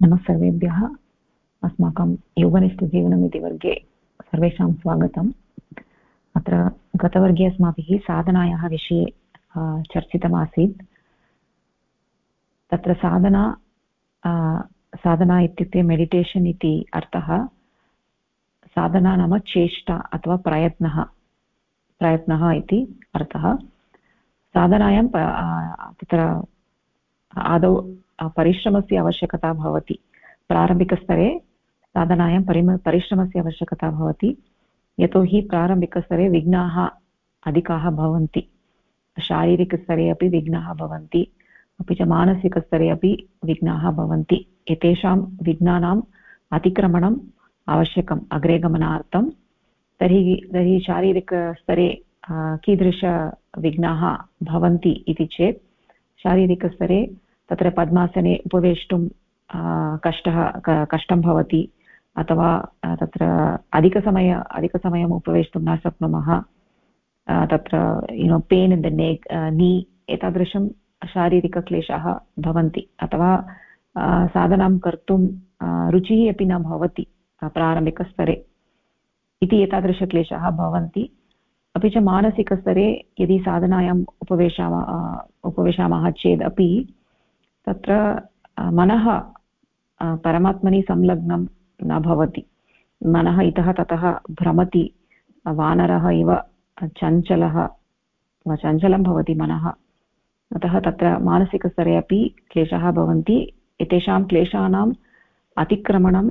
नमः सर्वेभ्यः। अस्माकं योगनिष्ठजीवनम् इति वर्गे सर्वेषां स्वागतम्। अत्र गतवर्गे अस्माभिः साधनायाः विषये चर्चितमासीत्। तत्र साधना साधना इत्युक्ते मेडिटेशन् इति अर्थः। साधना नाम चेष्टा अथवा प्रयत्नः प्रयत्नः इति अर्थः। साधनायां तत्र आदौ परिश्रमस्य आवश्यकता भवति। प्रारम्भिकस्तरे साधनायां परिम, परिश्रमस्य आवश्यकता भवति। यतोहि प्रारम्भिकस्तरे विघ्नाः अधिकाः भवन्ति। शारीरिकस्तरे अपि विघ्नाः भवन्ति। अपि च मानसिकस्तरे अपि विघ्नाः भवन्ति। एतेषां विघ्नानाम् अतिक्रमणम् आवश्यकम् अग्रे गमनार्थं। तर्हि तर्हि शारीरिकस्तरे कीदृशविघ्नाः भवन्ति इति चेत् शारीरिकस्तरे तत्र पद्मासने उपवेष्टुं कष्टः कष्टं भवति, अथवा तत्र अधिकसमय अधिकसमयम् उपवेष्टुं न शक्नुमः तत्र you know pain in the neck knee एतादृशं शारीरिकक्लेशाः भवन्ति, अथवा साधनां कर्तुं रुचिः अपि न भवति प्रारम्भिकस्तरे इति एतादृशक्लेशाः भवन्ति। अपि च मानसिकस्तरे यदि साधनायाम् उपवेशामः उपविशामः चेदपि तत्र मनः परमात्मनि संलग्नं न भवति। मनः इतः ततः भ्रमति। वानरः इव चञ्चलः चञ्चलं भवति मनः। अतः तत्र मानसिकस्तरे अपि क्लेशाः भवन्ति। एतेषां क्लेशानाम् अतिक्रमणं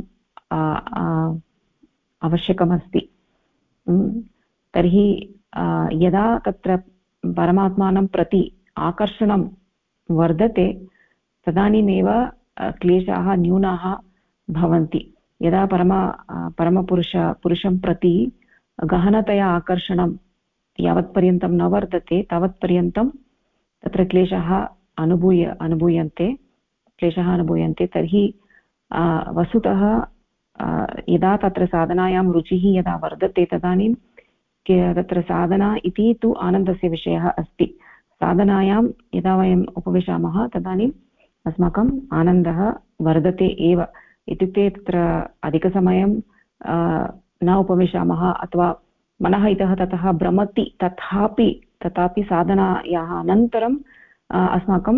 आवश्यकमस्ति। तर्हि यदा तत्र परमात्मानं प्रति आकर्षणं वर्धते तदानीमेव क्लेशाः न्यूनाः भवन्ति। यदा परमा परमपुरुष, पुरुषं प्रति गहनतया आकर्षणं यावत्पर्यन्तं न वर्तते, तावत्पर्यन्तं तत्र क्लेशाः अनुभूय, अनुभूयन्ते, क्लेशः अनुभूयन्ते, तर्हि वस्तुतः यदा तत्र साधनायां रुचिः यदा वर्धते तदानीं तत्र साधना इति तु आनन्दस्य विषयः अस्ति। साधनायां यदा वयम् उपविशामः तदानीम् अस्माकम् आनन्दः वर्धते एव। इत्युक्ते तत्र अधिकसमयं न उपविशामः अथवा मनः इतः ततः भ्रमति तथापि तथापि साधनायाः अनन्तरम् अस्माकं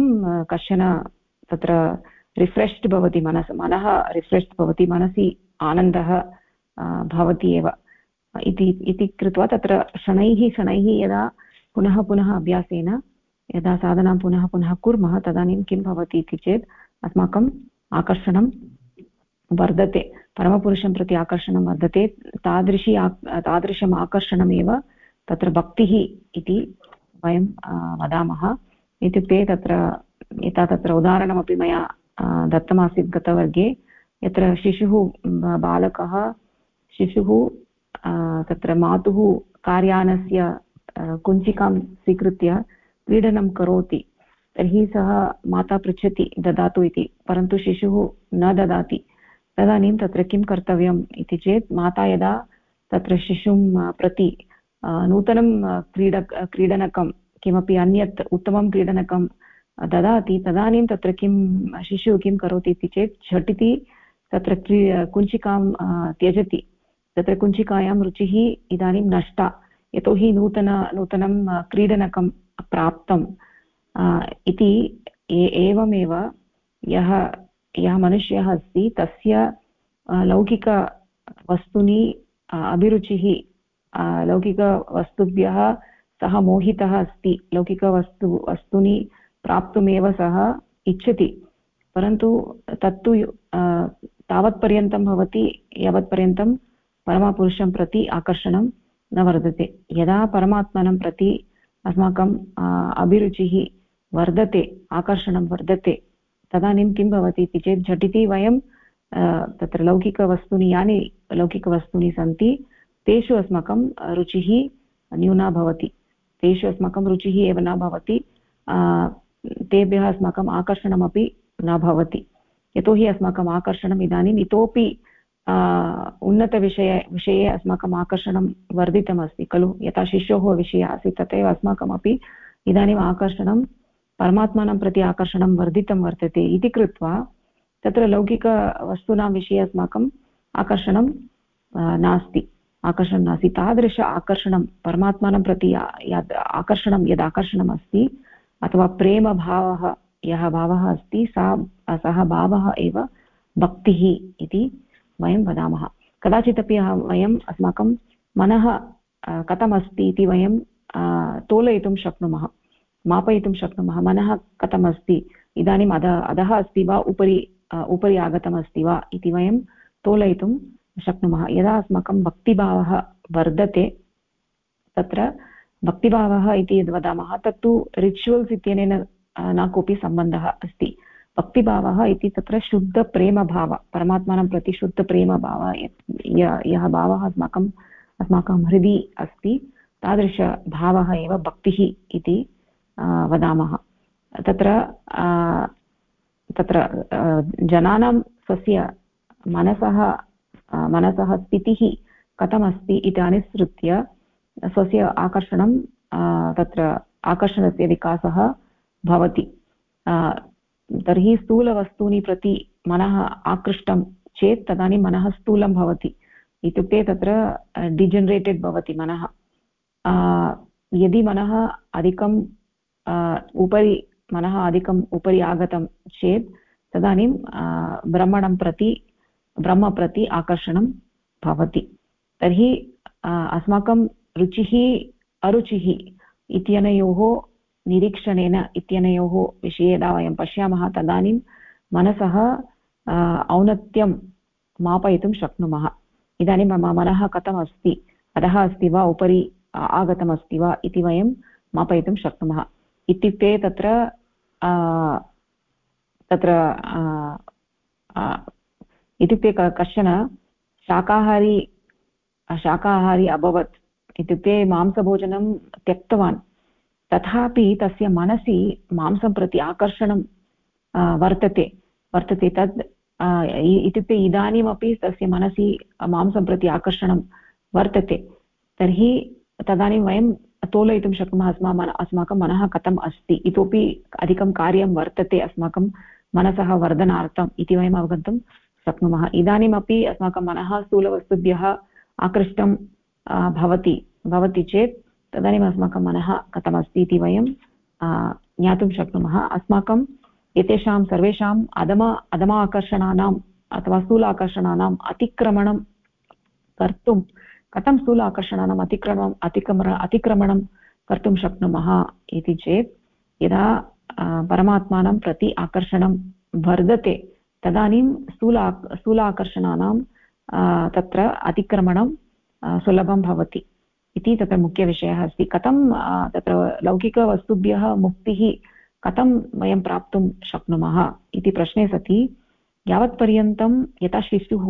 कश्चन तत्र रिफ्रेश्ड् भवति मनस्, मनः रिफ्रेश्ड् भवति मनसि आनन्दः भवति एव। इति कृत्वा तत्र शनैः शनैः यदा पुनः पुनः अभ्यासेन यदा साधनां पुनः पुनः कुर्मः, तदानीं किं भवति इति चेत् अस्माकम् आकर्षणं वर्धते, परमपुरुषं प्रति आकर्षणं वर्धते, तादृशी तादृशम् आकर्षणमेव तत्र भक्तिः इति वयं वदामः। इत्युक्ते तत्र, यथा तत्र उदाहरणमपि मया दत्तमासीत् गतवर्गे, यत्र शिशुः बालकः, शिशुः तत्र मातुः कार्यानस्य कुञ्चिकां स्वीकृत्य क्रीडनं करोति, तर्हि सः माता पृच्छति, ददातु इति, परन्तु शिशुः न ददाति। तदानीं तत्र किं कर्तव्यम् इति चेत्, माता यदा तत्र शिशुं प्रति नूतनं क्रीड क्रीडनकं, किमपि अन्यत् उत्तमं क्रीडनकं ददाति, तदानीं तत्र किं, शिशुः किं करोति इति चेत्, झटिति तत्र क्री कुञ्चिकां त्यजति। तत्र कुञ्चिकायां रुचिः इदानीं नष्टा। यतोहि नूतन, नूतनं क्रीडनकं प्राप्तम्। इति एवमेव यः यः मनुष्यः अस्ति, तस्य लौकिकवस्तुनि अभिरुचिः लौकिकवस्तुभ्यः सः मोहितः अस्ति। लौकिकवस्तु वस्तूनि प्राप्तुमेव सः इच्छति। परन्तु तत्तु तावत्पर्यन्तं भवति, यावत्पर्यन्तं परमपुरुषं प्रति आकर्षणं न वर्धते। यदा परमात्मनं प्रति अस्माकम् अभिरुचिः वर्धते, आकर्षणं वर्धते। तदानीं किं भवति इति चेत् झटिति वयं तत्र लौकिकवस्तूनि, यानि लौकिकवस्तूनि सन्ति, तेषु अस्माकं रुचिः न्यूना भवति। तेषु अस्माकं रुचिः एव न भवति तेभ्यः अस्माकम् आकर्षणमपि न भवति। यतोहि अस्माकम् आकर्षणम् इदानीम् इतोपि उन्नतविषये, विषये अस्माकम् आकर्षणं वर्धितमस्ति, खलु? यथा शिशोः विषये आसीत् तथैव अस्माकमपि इदानीम् आकर्षणं, परमात्मानं प्रति आकर्षणं वर्धितं वर्तते इति कृत्वा तत्र लौकिकवस्तूनां विषये अस्माकम् आकर्षणं नास्ति। आकर्षणं नास्ति। तादृश आकर्षणं, परमात्मानं प्रति यद् आकर्षणं, यद् आकर्षणम् अस्ति अथवा प्रेमभावः, यः भावः अस्ति, सा, सः भावः एव भक्तिः इति वयं वदामः। कदाचिदपि वयम् अस्माकं मनः कथमस्ति इति वयं तोलयितुं शक्नुमः, मापयितुं शक्नुमः, मनः कथमस्ति, इदानीम् अध, अधः अस्ति वा, उपरि उपरि आगतमस्ति वा इति वयं तोलयितुं शक्नुमः। यदा अस्माकं भक्तिभावः वर्धते, तत्र भक्तिभावः इति यद् तत्तु रिचुवल्स् इत्यनेन न कोऽपि सम्बन्धः अस्ति। भक्तिभावः इति तत्र शुद्धप्रेमभाव, परमात्मानं प्रति शुद्धप्रेमभाव यः भावः अस्माकम्, अस्माकं हृदि अस्ति, तादृशभावः एव भक्तिः इति वदामः। तत्र तत्र जनानां स्वस्य मनसः मनसः स्थितिः कथमस्ति इति अनुसृत्य स्वस्य आकर्षणं तत्र आकर्षणस्य विकासः भवति। तर्हि स्थूलवस्तूनि प्रति मनः आकृष्टं चेत् तदानीं मनः स्थूलं भवति। इत्युक्ते तत्र डिजनरेटेड् भवति मनः। यदि मनः अधिकं उपरि, मनः अधिकम् उपरि आगतं चेत् तदानीं ब्रह्मणं प्रति, ब्रह्म प्रति आकर्षणं भवति। तर्हि अस्माकं रुचिः, अरुचिः इत्यनयोः निरीक्षणेन इत्यनयोः विषये यदा वयं पश्यामः तदानीं मनसः औन्नत्यं मापयितुं शक्नुमः। इदानीं मम मनः कथम् अस्ति अधः अस्ति वा? उपरि आगतमस्ति वा? इति वयं मापयितुं शक्नुमः। इत्युक्ते तत्र तत्र इत्युक्ते कश्चन शाकाहारी शाकाहारी अभवत्। इत्युक्ते मांसभोजनं त्यक्तवान्। तथापि तस्य मनसि मांसं प्रति आकर्षणं वर्तते। वर्तते तद् इत्युक्ते इदानीमपि तस्य मनसि मांसं प्रति आकर्षणं वर्तते। तर्हि तदानीं वयं तोलयितुं शक्नुमः अस्मा मन, अस्माकं मनः कथम् अस्ति। इतोपि अधिकं कार्यं वर्तते अस्माकं मनसः वर्धनार्थम् इति वयम् अवगन्तुं शक्नुमः। इदानीमपि अस्माकं मनः स्थूलवस्तुभ्यः आकृष्टं भवति। भवति चेत् तदानीम् अस्माकं मनः कथमस्ति इति वयं ज्ञातुं शक्नुमः। अस्माकम् एतेषां सर्वेषाम् अधम अधमाकर्षणानाम् अथवा स्थूलाकर्षणानाम् अतिक्रमणं कर्तुं, कथं स्थूलाकर्षणानाम् अतिक्रमणम् अतिक्रमण, अतिक्रमणं कर्तुं शक्नुमः इति चेत्, यदा परमात्मानं प्रति आकर्षणं वर्धते, तदानीं स्थूला, स्थूलाकर्षणानां तत्र अतिक्रमणं सुलभं भवति। इति तत्र मुख्यविषयः अस्ति। कथं तत्र लौकिकवस्तुभ्यः मुक्तिः कथं वयं प्राप्तुं शक्नुमः इति प्रश्ने सति। यावत्पर्यन्तं यथा शिशुः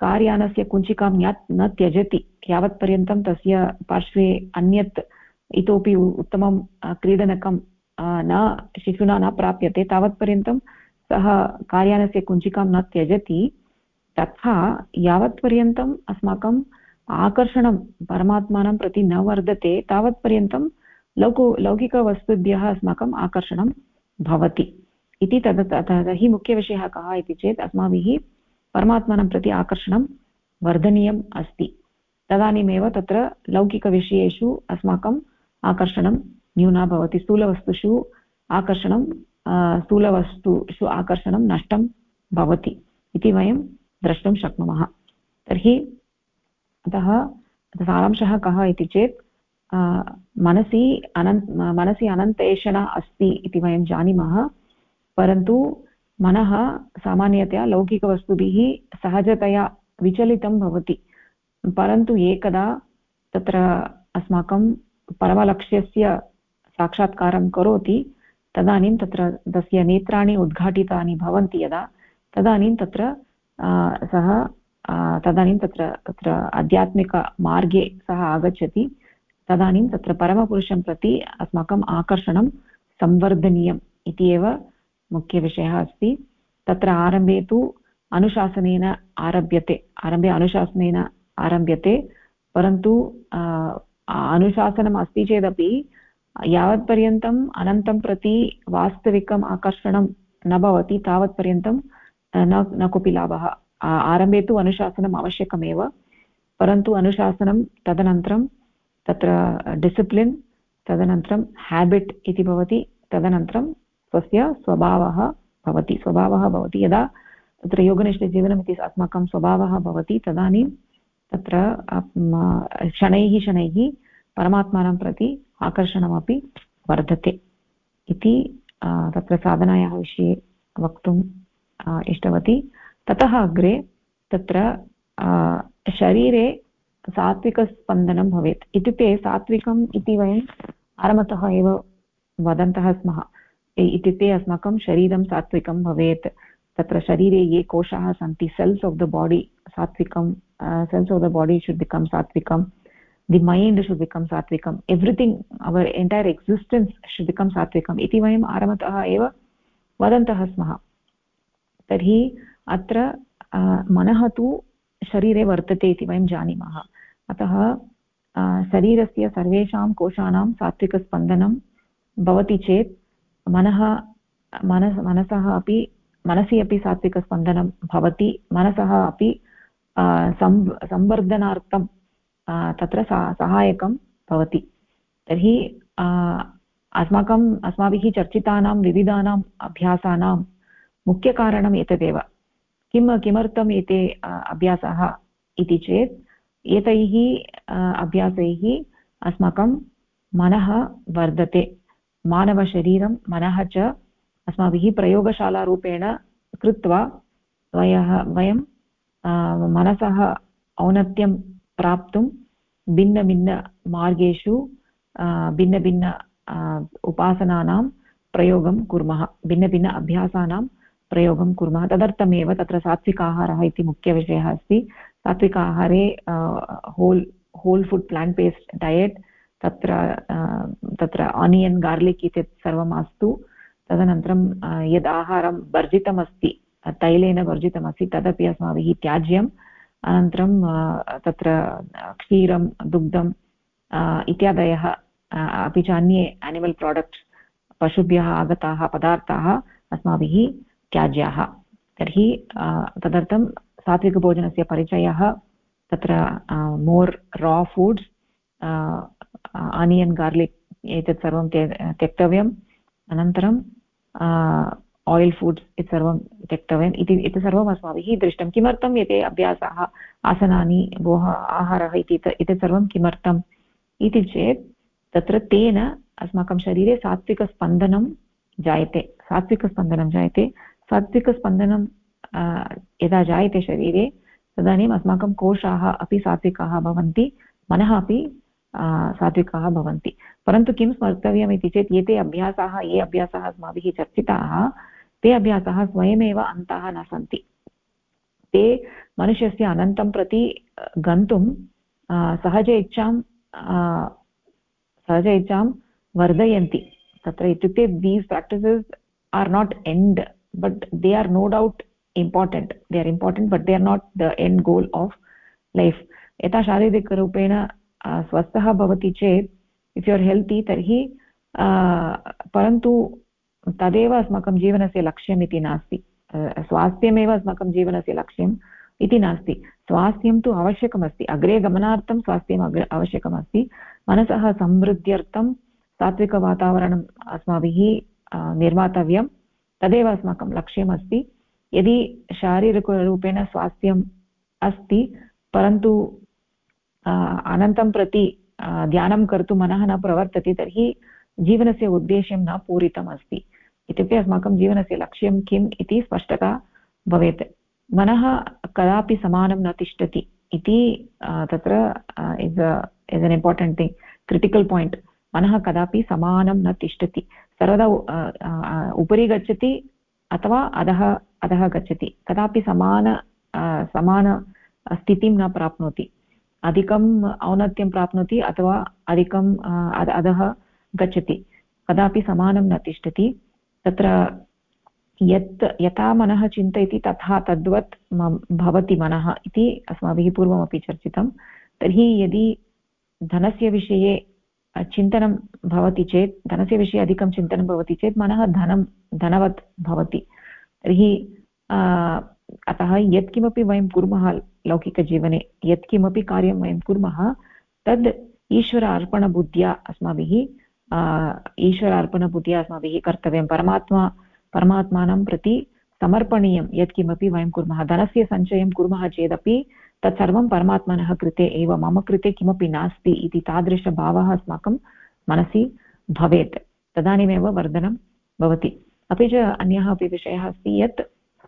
कार्यानस्य कुञ्चिकां न त्यजति। यावत्पर्यन्तं तस्य पार्श्वे अन्यत् इतोपि उत्तमं क्रीडनकं न, शिशुना न प्राप्यते। तावत्पर्यन्तं सः कार्यानस्य कुञ्चिकां न त्यजति। तथा यावत्पर्यन्तम् अस्माकं आकर्षणं परमात्मानं प्रति न वर्धते, तावत्पर्यन्तं लौको, लौकिकवस्तुभ्यः अस्माकम् आकर्षणं भवति। इति तद् तर्हि मुख्यविषयः कः इति चेत् अस्माभिः परमात्मानं प्रति आकर्षणं वर्धनीयम् अस्ति। तदानीमेव तत्र लौकिकविषयेषु अस्माकम् आकर्षणं न्यूना भवति। स्थूलवस्तुषु आकर्षणं स्थूलवस्तुषु आकर्षणं नष्टं भवति इति वयं द्रष्टुं शक्नुमः। तर्हि अतः सारांशः कः इति चेत् मनसि अनन्, मनसि अनन्तेषणा अस्ति इति वयं जानीमः, परन्तु मनः सामान्यतया लौकिकवस्तुभिः सहजतया विचलितं भवति, परन्तु एकदा तत्र अस्माकं परमलक्ष्यस्य साक्षात्कारं करोति, तदानीं तत्र तस्य नेत्राणि उद्घाटितानि भवन्ति यदा, तदानीं तत्र सः तदानीं तत्र तत्र आध्यात्मिकमार्गे सः आगच्छति। तदानीं तत्र परमपुरुषं प्रति अस्माकम् आकर्षणं संवर्धनीयम् इति एव मुख्यविषयः अस्ति। तत्र आरम्भे तु अनुशासनेन आरभ्यते, आरम्भे अनुशासनेन आरभ्यते, परन्तु अनुशासनम् अस्ति चेदपि यावत्पर्यन्तम् अनन्तं प्रति वास्तविकम् आकर्षणं न भवति, तावत्पर्यन्तं न न कोऽपि लाभः आरम्भे तु अनुशासनम् आवश्यकमेव, परन्तु अनुशासनं तदनन्तरं तत्र डिसिप्लिन् तदनन्तरं हेबिट् इति भवति, तदनन्तरं स्वस्य स्वभावः भवति स्वभावः भवति। यदा तत्र योगनिष्ठजीवनम् इति अस्माकं स्वभावः भवति, तदानीं तत्र शनैः शनैः परमात्मानं प्रति आकर्षणमपि वर्धते इति तत्र साधनायाः विषये वक्तुम् इष्टवती। ततः अग्रे तत्र शरीरे सात्विकस्पन्दनं भवेत्। इत्युक्ते सात्विकम् इति वयम् आरम्भतः एव वदन्तः स्मः। इत्युक्ते अस्माकं शरीरं सात्विकं भवेत्। तत्र शरीरे ये कोशाः सन्ति सेल्स् आफ् द बाडि सात्विकं cells of the body should become सात्विकं। The mind should become सात्विकम् everything our entire existence should become सात्विकम् इति वयम् आरम्भतः एव वदन्तः स्मः। तर्हि अत्र मनः तु शरीरे वर्तते इति वयं जानीमः। अतः शरीरस्य सर्वेषां कोशानां सात्विकस्पन्दनं भवति चेत् मनः, मनस्, मनसः अपि, मनसि अपि सात्विकस्पन्दनं भवति, मनसः अपि सं, संवर्धनार्थं तत्र सा, सहायकं भवति। तर्हि अस्माकम् अस्माभिः चर्चितानां विविधानाम् अभ्यासानां मुख्यकारणम् एतदेव। किं किमर्थम् एते अभ्यासाः इति चेत्, एतैः अभ्यासैः अस्माकं मनः वर्धते। मानवशरीरं मनः च अस्माभिः प्रयोगशालारूपेण कृत्वा वयः, वयं मनसः औन्नत्यं प्राप्तुं भिन्नभिन्नमार्गेषु भिन्नभिन्न उपासनानां प्रयोगं कुर्मः। भिन्नभिन्न अभ्यासानां प्रयोगं कुर्मः। तदर्थमेव तत्र सात्विकाहारः इति मुख्यविषयः अस्ति। सात्विकाहारे होल् होल् फुड् प्लाण्ट् बेस्ड् डयेट् तत्र तत्र आनियन् गार्लिक् इति सर्वं मास्तु तदनन्तरं यद् आहारं वर्जितमस्ति, तैलेन वर्जितमस्ति, तदपि अस्माभिः त्याज्यम्। अनन्तरं तत्र क्षीरं दुग्धम् इत्यादयः अपि च अन्ये एनिमल् प्राडक्ट्स् पशुभ्यः आगताः पदार्थाः अस्माभिः त्याज्याः तर्हि तदर्थं सात्विकभोजनस्य परिचयः, तत्र मोर् रा फुड्स् आनियन् गार्लिक् एतत् सर्वं त्यक्तव्यम्। अनन्तरं आयिल् फुड्स् इति सर्वं त्यक्तव्यम्। इति इति सर्वम् अस्माभिः दृष्टं। किमर्थम् एते अभ्यासाः, आसनानि, भोः, आहारः इति एतत् सर्वं किमर्थम् इति चेत्, तत्र तेन अस्माकं शरीरे सात्विकस्पन्दनं जायते। सात्विकस्पन्दनं जायते। सात्विकस्पन्दनं यदा जायते शरीरे, तदानीम् अस्माकं कोशाः अपि सात्विकाः भवन्ति, मनः अपि सात्विकाः भवन्ति। परन्तु किं स्मर्तव्यम् इति चेत्, एते अभ्यासाः, ये अभ्यासाः अस्माभिः चर्चिताः, ते अभ्यासाः स्वयमेव अन्ताः न सन्ति। ते मनुष्यस्य अनन्तं प्रति गन्तुं सहज इच्छां सहज इच्छां वर्धयन्ति। तत्र इत्युक्ते these practices are not end but they are no doubt important they are important but they are not the end goal of life यथा शारीरिकरूपेण स्वस्थः भवति चेत् इफ् यु आर् हेल्ति तर्हि परन्तु तदेव अस्माकं जीवनस्य लक्ष्यम् इति नास्ति. स्वास्थ्यमेव अस्माकं जीवनस्य लक्ष्यम् इति नास्ति. स्वास्थ्यं तु आवश्यकमस्ति. अग्रे गमनार्थं स्वास्थ्यम् अग्रे, आवश्यकमस्ति. मनसः समृद्ध्यर्थं सात्विकवातावरणम् अस्माभिः निर्मातव्यं तदेव अस्माकं लक्ष्यमस्ति यदि शारीरिकरूपेण स्वास्थ्यम् अस्ति, परन्तु अनन्तं प्रति ध्यानं कर्तुं मनः न प्रवर्तते, तर्हि जीवनस्य उद्देश्यं न पूरितम् अस्ति। इत्युक्ते अस्माकं जीवनस्य लक्ष्यं किम् इति स्पष्टता भवेत्। मनः कदापि समानं न तिष्ठति इति तत्र is is an important thing critical point मनः कदापि समानं न तिष्ठति। सर्वदा उपरि गच्छति अथवा अधः अधः गच्छति। कदापि समान समानस्थितिं न प्राप्नोति। अधिकम् औन्नत्यं प्राप्नोति अथवा अधिकम् अधः गच्छति। कदापि समानं न तिष्ठति। तत्र यत्, यथा मनः चिन्तयति तथा तद्वत् भवति मनः इति अस्माभिः पूर्वमपि चर्चितं। तर्हि यदि धनस्य विषये चिन्तनं भवति चेत्, धनस्य विषये अधिकं चिन्तनं भवति चेत् मनः धनं, धनवत् भवति। तर्हि अतः यत्किमपि वयं कुर्मः लौकिकजीवने, यत्किमपि कार्यं वयं कुर्मः, तद् ईश्वर अर्पणबुद्ध्या अस्माभिः ईश्वर अर्पणबुद्ध्या अस्माभिः कर्तव्यं परमात्मा, परमात्मानं प्रति समर्पणीयं यत्किमपि वयं कुर्मः। धनस्य सञ्चयं कुर्मः चेदपि तत्सर्वं परमात्मनः कृते एव, मम कृते किमपि नास्ति इति तादृशभावः अस्माकं मनसि भवेत्। तदानीमेव वर्धनं भवति। अपि च अन्यः अपि विषयः अस्ति यत्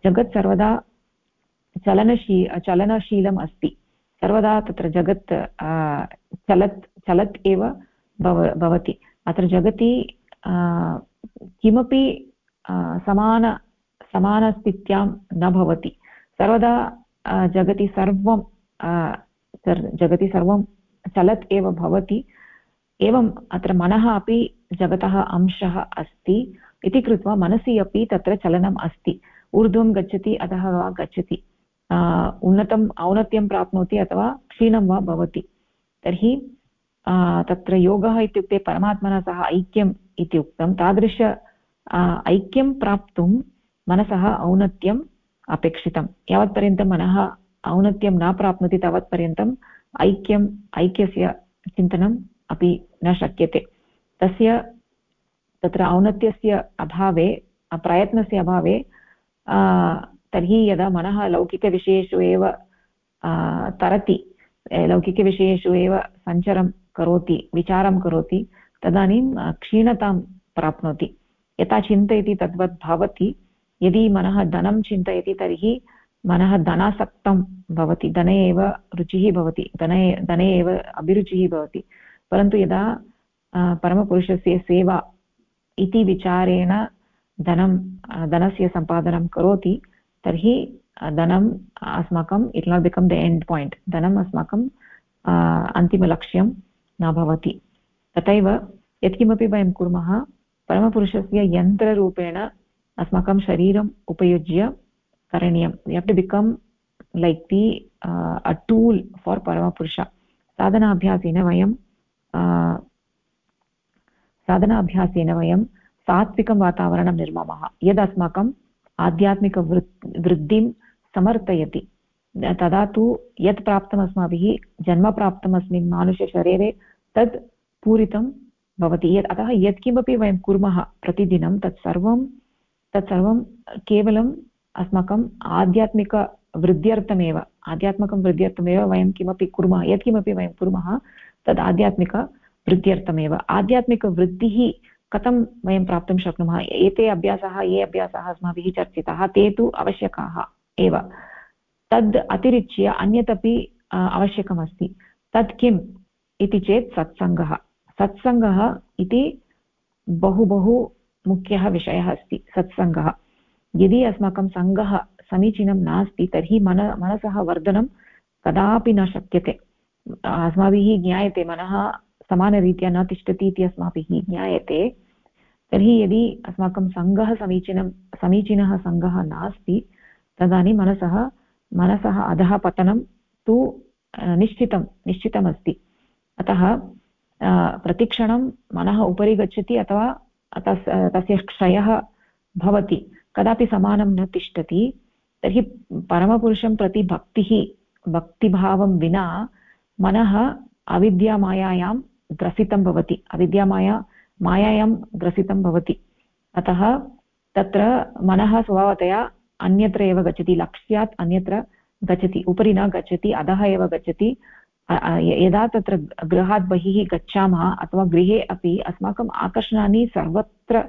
जगत् सर्वदा चलनशी, चलनशीलम् अस्ति। सर्वदा तत्र जगत् चलत् चलत् एव भव, भवति। अत्र जगति किमपि समान, समानस्थित्यां न भवति। सर्वदा जगति सर्वं जगति सर्वं चलत् एव भवति। एवम् अत्र मनः अपि जगतः अंशः अस्ति। इति कृत्वा मनसि अपि तत्र चलनम् अस्ति। ऊर्ध्वं गच्छति, अधः वा गच्छति। उन्नतम् औन्नत्यं प्राप्नोति अथवा क्षीणं वा भवति। तर्हि तत्र योगः इत्युक्ते परमात्मना सह ऐक्यम् इति उक्तं। तादृश ऐक्यं प्राप्तुं मनसः औन्नत्यम् अपेक्षितं यावत्पर्यन्तं मनः औन्नत्यं न प्राप्नोति तावत्पर्यन्तम् ऐक्यम् ऐक्यस्य चिन्तनम् अपि न शक्यते। तस्य, तत्र औन्नत्यस्य अभावे, प्रयत्नस्य अभावे तर्हि यदा मनः लौकिकविषयेषु एव तरति लौकिकविषयेषु एव सञ्चरं करोति, विचारं करोति, तदानीं क्षीणतां प्राप्नोति। यथा चिन्तयति तद्वत् भवति यदि मनः धनं चिन्तयति तर्हि मनः धनासक्तं भवति, धने एव रुचिः भवति, धने धने एव अभिरुचिः भवति। परन्तु यदा परमपुरुषस्य सेवा इति विचारेण धनं धनस्य सम्पादनं करोति, तर्हि धनम् अस्माकम् it not become the end point धनम् अस्माकं अन्तिमलक्ष्यं न भवति। तथैव यत्किमपि वयं कुर्मः, परमपुरुषस्य यन्त्ररूपेण अस्माकं शरीरम् उपयुज्य करणीयं। We have to become like the a tool for परमपुरुष साधनाभ्यासेन वयं साधनाभ्यासेन वयं सात्विकं वातावरणं निर्मामः। यद् अस्माकम् आध्यात्मिकवृत् वृद्धिं समर्थयति। तदा तु यत् प्राप्तम् अस्माभिः, जन्म प्राप्तम् अस्मिन् मानुषशरीरे तत् पूरितं भवति। यत्, अतः यत्किमपि वयं कुर्मः प्रतिदिनं तत्सर्वं तत्सर्वं केवलम् अस्माकम् आध्यात्मिकवृद्ध्यर्थमेव आध्यात्मिकं वृद्ध्यर्थमेव वयं किमपि कुर्मः, यत्किमपि वयं कुर्मः, तद् आध्यात्मिकवृद्ध्यर्थमेव आध्यात्मिकवृद्धिः कथं वयं प्राप्तुं शक्नुमः? एते अभ्यासाः, ये अभ्यासाः अस्माभिः चर्चिताः, ते तु आवश्यकाः एव। तद् अतिरिच्य अन्यत् अपि आवश्यकमस्ति। तत् किम् इति चेत् सत्सङ्गः। सत्सङ्गः इति बहु बहु मुख्यः विषयः अस्ति सत्सङ्गः। यदि अस्माकं सङ्गः समीचीनं नास्ति, तर्हि मन, मनसः वर्धनं कदापि न शक्यते। अस्माभिः ज्ञायते, मनः समानरीत्या न तिष्ठति इति अस्माभिः ज्ञायते। तर्हि यदि अस्माकं सङ्गः समीचीनं, समीचीनः सङ्गः नास्ति, तदानीं मनसः मनसः अधः पतनं तु निश्चितं, निश्चितमस्ति। अतः प्रतिक्षणं मनः उपरि गच्छति अथवा तस् तस्य क्षयः भवति। कदापि समानं न तिष्ठति, तर्हि परमपुरुषं प्रति भक्तिः, भक्तिभावं विना मनः अविद्यामायायां ग्रसितं भवति। अविद्यामाया, मायायां ग्रसितं भवति। अतः तत्र मनः स्वभावतया अन्यत्र एव गच्छति, लक्ष्यात् अन्यत्र गच्छति, उपरि न गच्छति, अधः एव गच्छति। यदा तत्र गृहात् बहिः गच्छामः अथवा गृहे अपि अस्माकम् आकर्षणानि सर्वत्र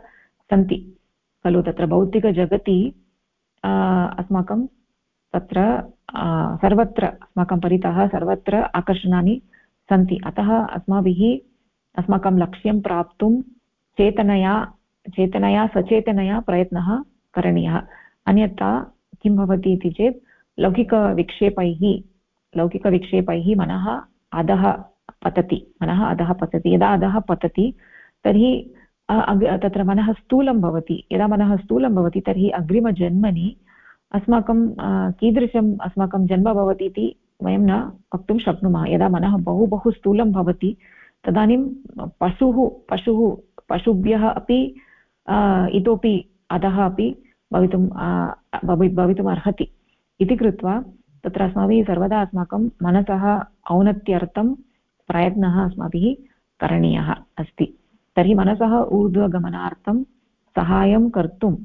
सन्ति, खलु? तत्र भौतिकजगति अस्माकं तत्र सर्वत्र, अस्माकं परितः सर्वत्र आकर्षणानि सन्ति। अतः अस्माभिः अस्माकं लक्ष्यं प्राप्तुं चेतनया चेतनया, सचेतनया प्रयत्नः करणीयः। अन्यथा किं भवति इति चेत् लौकिकविक्षेपैः लौकिकविक्षेपैः मनः अधः पतति। मनः अधः पतति। यदा अधः पतति, तर्हि तत्र मनः स्थूलं भवति। यदा मनः स्थूलं भवति, तर्हि अग्रिमजन्मनि अस्माकं कीदृशम् अस्माकं जन्म भवति इति वयं न वक्तुं शक्नुमः। यदा मनः बहु बहु स्थूलं भवति, तदानीं पशुः पशुः, पशुभ्यः अपि इतोपि अधः अपि भवितुं भवितुम् अर्हति इति कृत्वा तत्र अस्माभिः सर्वदा अस्माकं मनसः औन्नत्यर्थं प्रयत्नः अस्माभिः करणीयः अस्ति। तर्हि मनसः ऊर्ध्वगमनार्थं सहायं कर्तुम्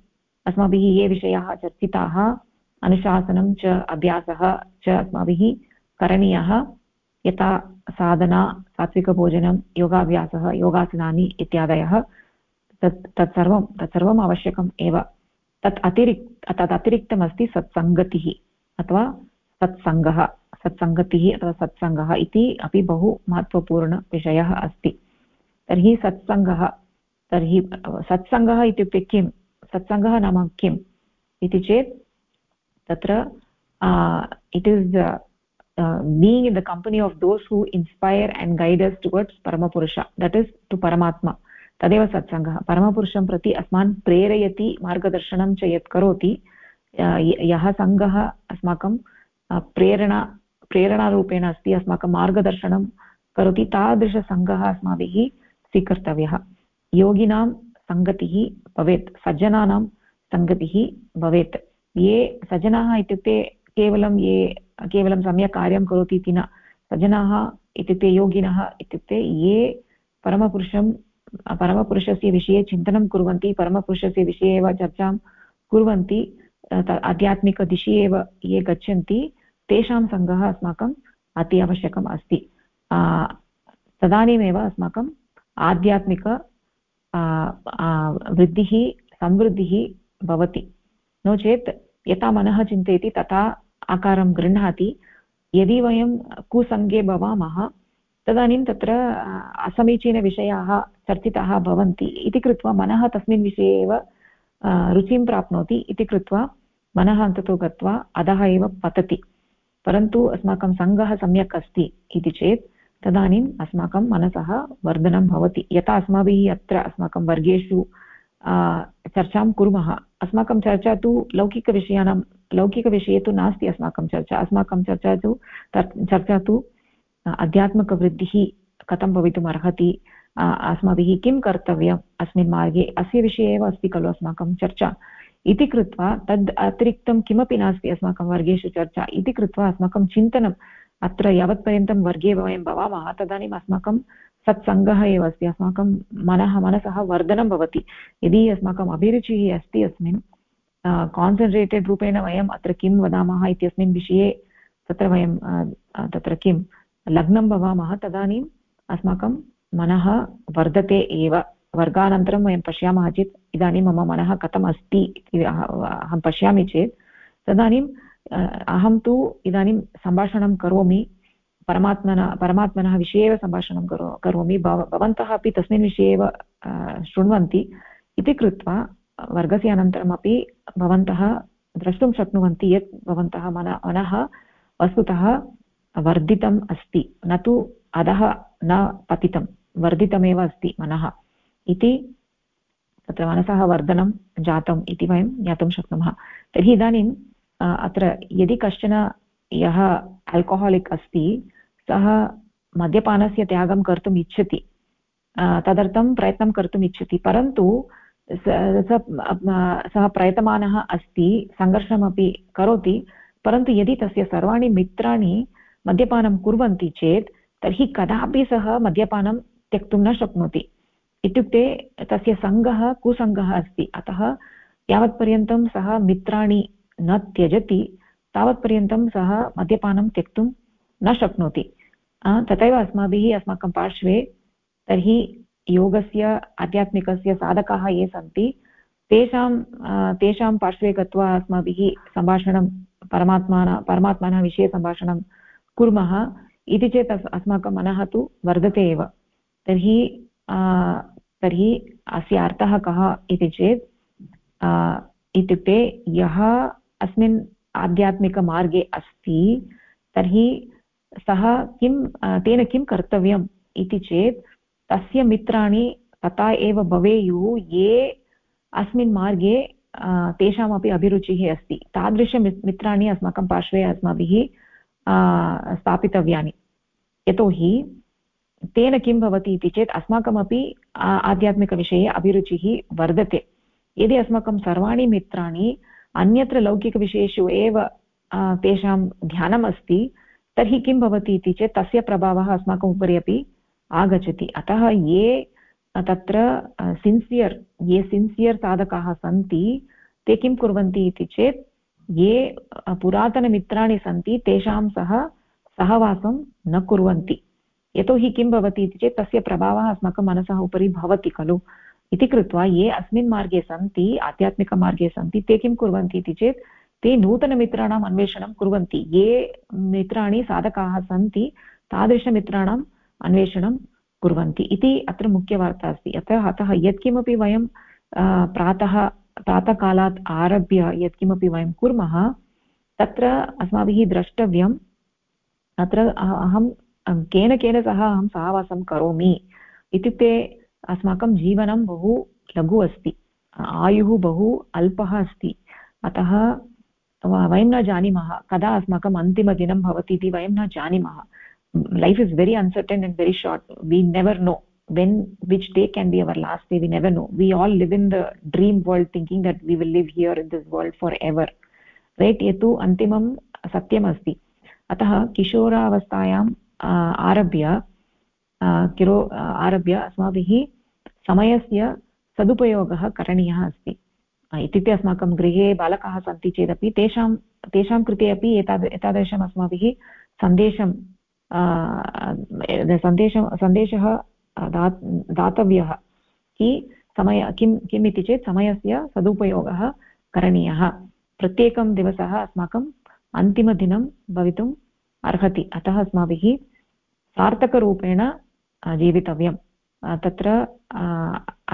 अस्माभिः ये विषयाः चर्चिताः, अनुशासनं च, अभ्यासः च अस्माभिः करणीयः। यथा साधना, सात्विकभोजनं, योगाभ्यासः, योगासनानि इत्यादयः तत् तत्सर्वं, तत्सर्वम् आवश्यकम् एव। तत् अतिरिक् तत् अतिरिक्तमस्ति सत्सङ्गतिः अथवा सत्सङ्गः, सत्सङ्गतिः अथवा सत्सङ्गः इति अपि बहु महत्त्वपूर्णविषयः अस्ति। तर्हि सत्सङ्गः तर्हि सत्सङ्गः इत्युक्ते किं? सत्सङ्गः नाम किम् इति चेत् तत्र it is being in the company of those who inspire and guide us towards paramapurusha that is, to paramatma. तदेव सत्सङ्गः। परमपुरुषं प्रति अस्मान् प्रेरयति, मार्गदर्शनं च यत् करोति यः सङ्गः अस्माकं प्रेरणा, प्रेरणारूपेण अस्ति, अस्माकं मार्गदर्शनं करोति, तादृशसङ्गः अस्माभिः स्वीकर्तव्यः। योगिनां सङ्गतिः भवेत्, सज्जनानां सङ्गतिः भवेत्। ये सज्जनाः इत्युक्ते केवलं ये, केवलं सम्यक् कार्यं करोति इति न, सज्जनाः इत्युक्ते योगिनः इत्युक्ते ये परमपुरुषं, परमपुरुषस्य विषये चिन्तनं कुर्वन्ति, परमपुरुषस्य विषये एव चर्चां कुर्वन्ति आध्यात्मिकदिशि एव ये गच्छन्ति तेषां सङ्गः अस्माकम् अति आवश्यकम् अस्ति। तदानीमेव अस्माकम् आध्यात्मिक वृद्धिः, समृद्धिः भवति। नो चेत् यथा मनः चिन्तयति तथा आकारं गृह्णाति। यदि वयं कुसङ्गे भवामः, तदानीं तत्र असमीचीनविषयाः चर्चिताः भवन्ति इति कृत्वा मनः तस्मिन् विषये एव रुचिं प्राप्नोति इति कृत्वा मनः अन्ततो गत्वा अधः एव पतति। परन्तु अस्माकं सङ्गः सम्यक् अस्ति इति चेत् तदानीम् अस्माकं मनसः वर्धनं भवति। यथा अस्माभिः अत्र अस्माकं वर्गेषु चर्चां कुर्मः, अस्माकं चर्चा तु लौकिकविषयाणां, लौकिकविषये तु नास्ति अस्माकं चर्चा। अस्माकं चर्चा तु चर्चा तु अध्यात्मकवृद्धिः कथं भवितुम् अर्हति अस्माभिः किं कर्तव्यम् अस्मिन् मार्गे, अस्य विषये एव अस्ति खलु अस्माकं चर्चा। इति कृत्वा तद् अतिरिक्तं किमपि नास्ति अस्माकं वर्गेषु चर्चा, इति कृत्वा अस्माकं चिन्तनम् अत्र यावत्पर्यन्तं वर्गे वयं भवामः, तदानीम् अस्माकं सत्सङ्गः एव अस्ति, अस्माकं मनः, मनसः वर्धनं भवति। यदि अस्माकम् अभिरुचिः अस्ति अस्मिन् कान्सन्ट्रेटेड् रूपेण वयम् अत्र किं वदामः इत्यस्मिन् विषये, तत्र वयं तत्र किं लग्नं भवामः, तदानीम् अस्माकं मनः वर्धते एव। वर्गानन्तरं वयं पश्यामः चेत् इदानीं मम मनः कथम् अस्ति इति अहं पश्यामि चेत् तदानीम् अहं तु इदानीं सम्भाषणं करोमि, परमात्मना, परमात्मनः विषये एव सम्भाषणं करो, करोमि, भव, भवन्तः अपि तस्मिन् विषये एव शृण्वन्ति इति कृत्वा वर्गस्य अनन्तरमपि भवन्तः द्रष्टुं शक्नुवन्ति यत् भवन्तः मन, मनः वस्तुतः वर्धितम् अस्ति, न तु अधः न पतितं वर्धितमेव अस्ति मनः। इति तत्र मनसः वर्धनं जातम् इति वयं ज्ञातुं शक्नुमः। तर्हि इदानीम् अत्र यदि कश्चन यः आल्कोहालिक् अस्ति, सः मद्यपानस्य त्यागं कर्तुम् इच्छति तदर्थं प्रयत्नं कर्तुम् इच्छति, परन्तु सः प्रयतमानः अस्ति, सङ्घर्षमपि करोति, परन्तु यदि तस्य सर्वाणि मित्राणि मद्यपानं कुर्वन्ति चेत्, तर्हि कदापि सः मद्यपानं त्यक्तुं न शक्नोति। इत्युक्ते तस्य सङ्गः, कुसङ्गः अस्ति। अतः यावत्पर्यन्तं सः मित्राणि न त्यजति, तावत्पर्यन्तं सः मद्यपानं त्यक्तुं न शक्नोति। तथैव अस्माभिः अस्माकं पार्श्वे तर्हि योगस्य, आध्यात्मिकस्य साधकाः ये सन्ति, तेषां तेषां पार्श्वे गत्वा अस्माभिः सम्भाषणं, परमात्मना, परमात्मनः विषये सम्भाषणं कुर्मः, इति चेत् अस्माकं मनः तु वर्धते एव। तर्हि तर्हि अस्य अर्थः कः इति चेत् इत्युक्ते यः अस्मिन् आध्यात्मिकमार्गे अस्ति, तर्हि सः किं तेन किं कर्तव्यम् इति चेत्, तस्य मित्राणि तथा एव भवेयुः, ये अस्मिन् मार्गे तेषामपि अभिरुचिः अस्ति। तादृशमित्राणि अस्माकं पार्श्वे अस्माभिः स्थापितव्यानि। यतोहि तेन किं भवति इति चेत् अस्माकमपि आध्यात्मिकविषये अभिरुचिः वर्धते। यदि अस्माकं सर्वाणि मित्राणि अन्यत्र लौकिकविषयेषु एव तेषां ध्यानम् अस्ति, तर्हि किं भवति इति चेत् तस्य प्रभावः अस्माकम् उपरि अपि आगच्छति। अतः ये, तत्र सिन्सियर् ये सिन्सियर् साधकाः सन्ति, ते किं कुर्वन्ति इति चेत्, ये पुरातनमित्राणि सन्ति, तेषां सह सहवासं न कुर्वन्ति। यतोहि किं भवति इति चेत् तस्य प्रभावः अस्माकं मनसः उपरि भवति खलु। इति कृत्वा ये अस्मिन् मार्गे सन्ति, आध्यात्मिकमार्गे सन्ति, ते किं कुर्वन्ति इति चेत् ते नूतनमित्राणाम् अन्वेषणं कुर्वन्ति। ये मित्राणि साधकाः सन्ति, तादृशमित्राणाम् अन्वेषणं कुर्वन्ति। इति अत्र मुख्यवार्ता अस्ति। अतः अतः यत्किमपि वयं प्रातः, प्रातःकालात् आरभ्य यत्किमपि वयं कुर्मः, तत्र अस्माभिः द्रष्टव्यम्। अत्र अहं केन केन सह अहं सहवासं करोमि इत्युक्ते अस्माकं जीवनं बहु लघु अस्ति, आयुः बहु अल्पः अस्ति। अतः वयं न जानीमः कदा अस्माकम् अन्तिमदिनं भवति इति वयं न जानीमः। Life is very uncertain and very short we never know when, which day can be our last day. We never know. We all live in the dream world, thinking that we will live here in this world forever. Right? यतु अन्तिमं सत्यम् अस्ति अतः किशोरावस्थायाम् आरभ्य Kiro आरभ्य अस्माभिः समयस्य सदुपयोगः करणीयः अस्ति। इत्युक्ते अस्माकं गृहे बालकाः सन्ति चेदपि तेषां तेषां कृते अपि एताद्, एतादृशम् अस्माभिः सन्देशं सन्देशं, सन्देशः दा, दातव्यः कि समय किं किम् इति चेत् समयस्य सदुपयोगः करणीयः। प्रत्येकं दिवसः अस्माकम् अन्तिमदिनं भवितुम् अर्हति। अतः अस्माभिः सार्थकरूपेण जीवितव्यं तत्र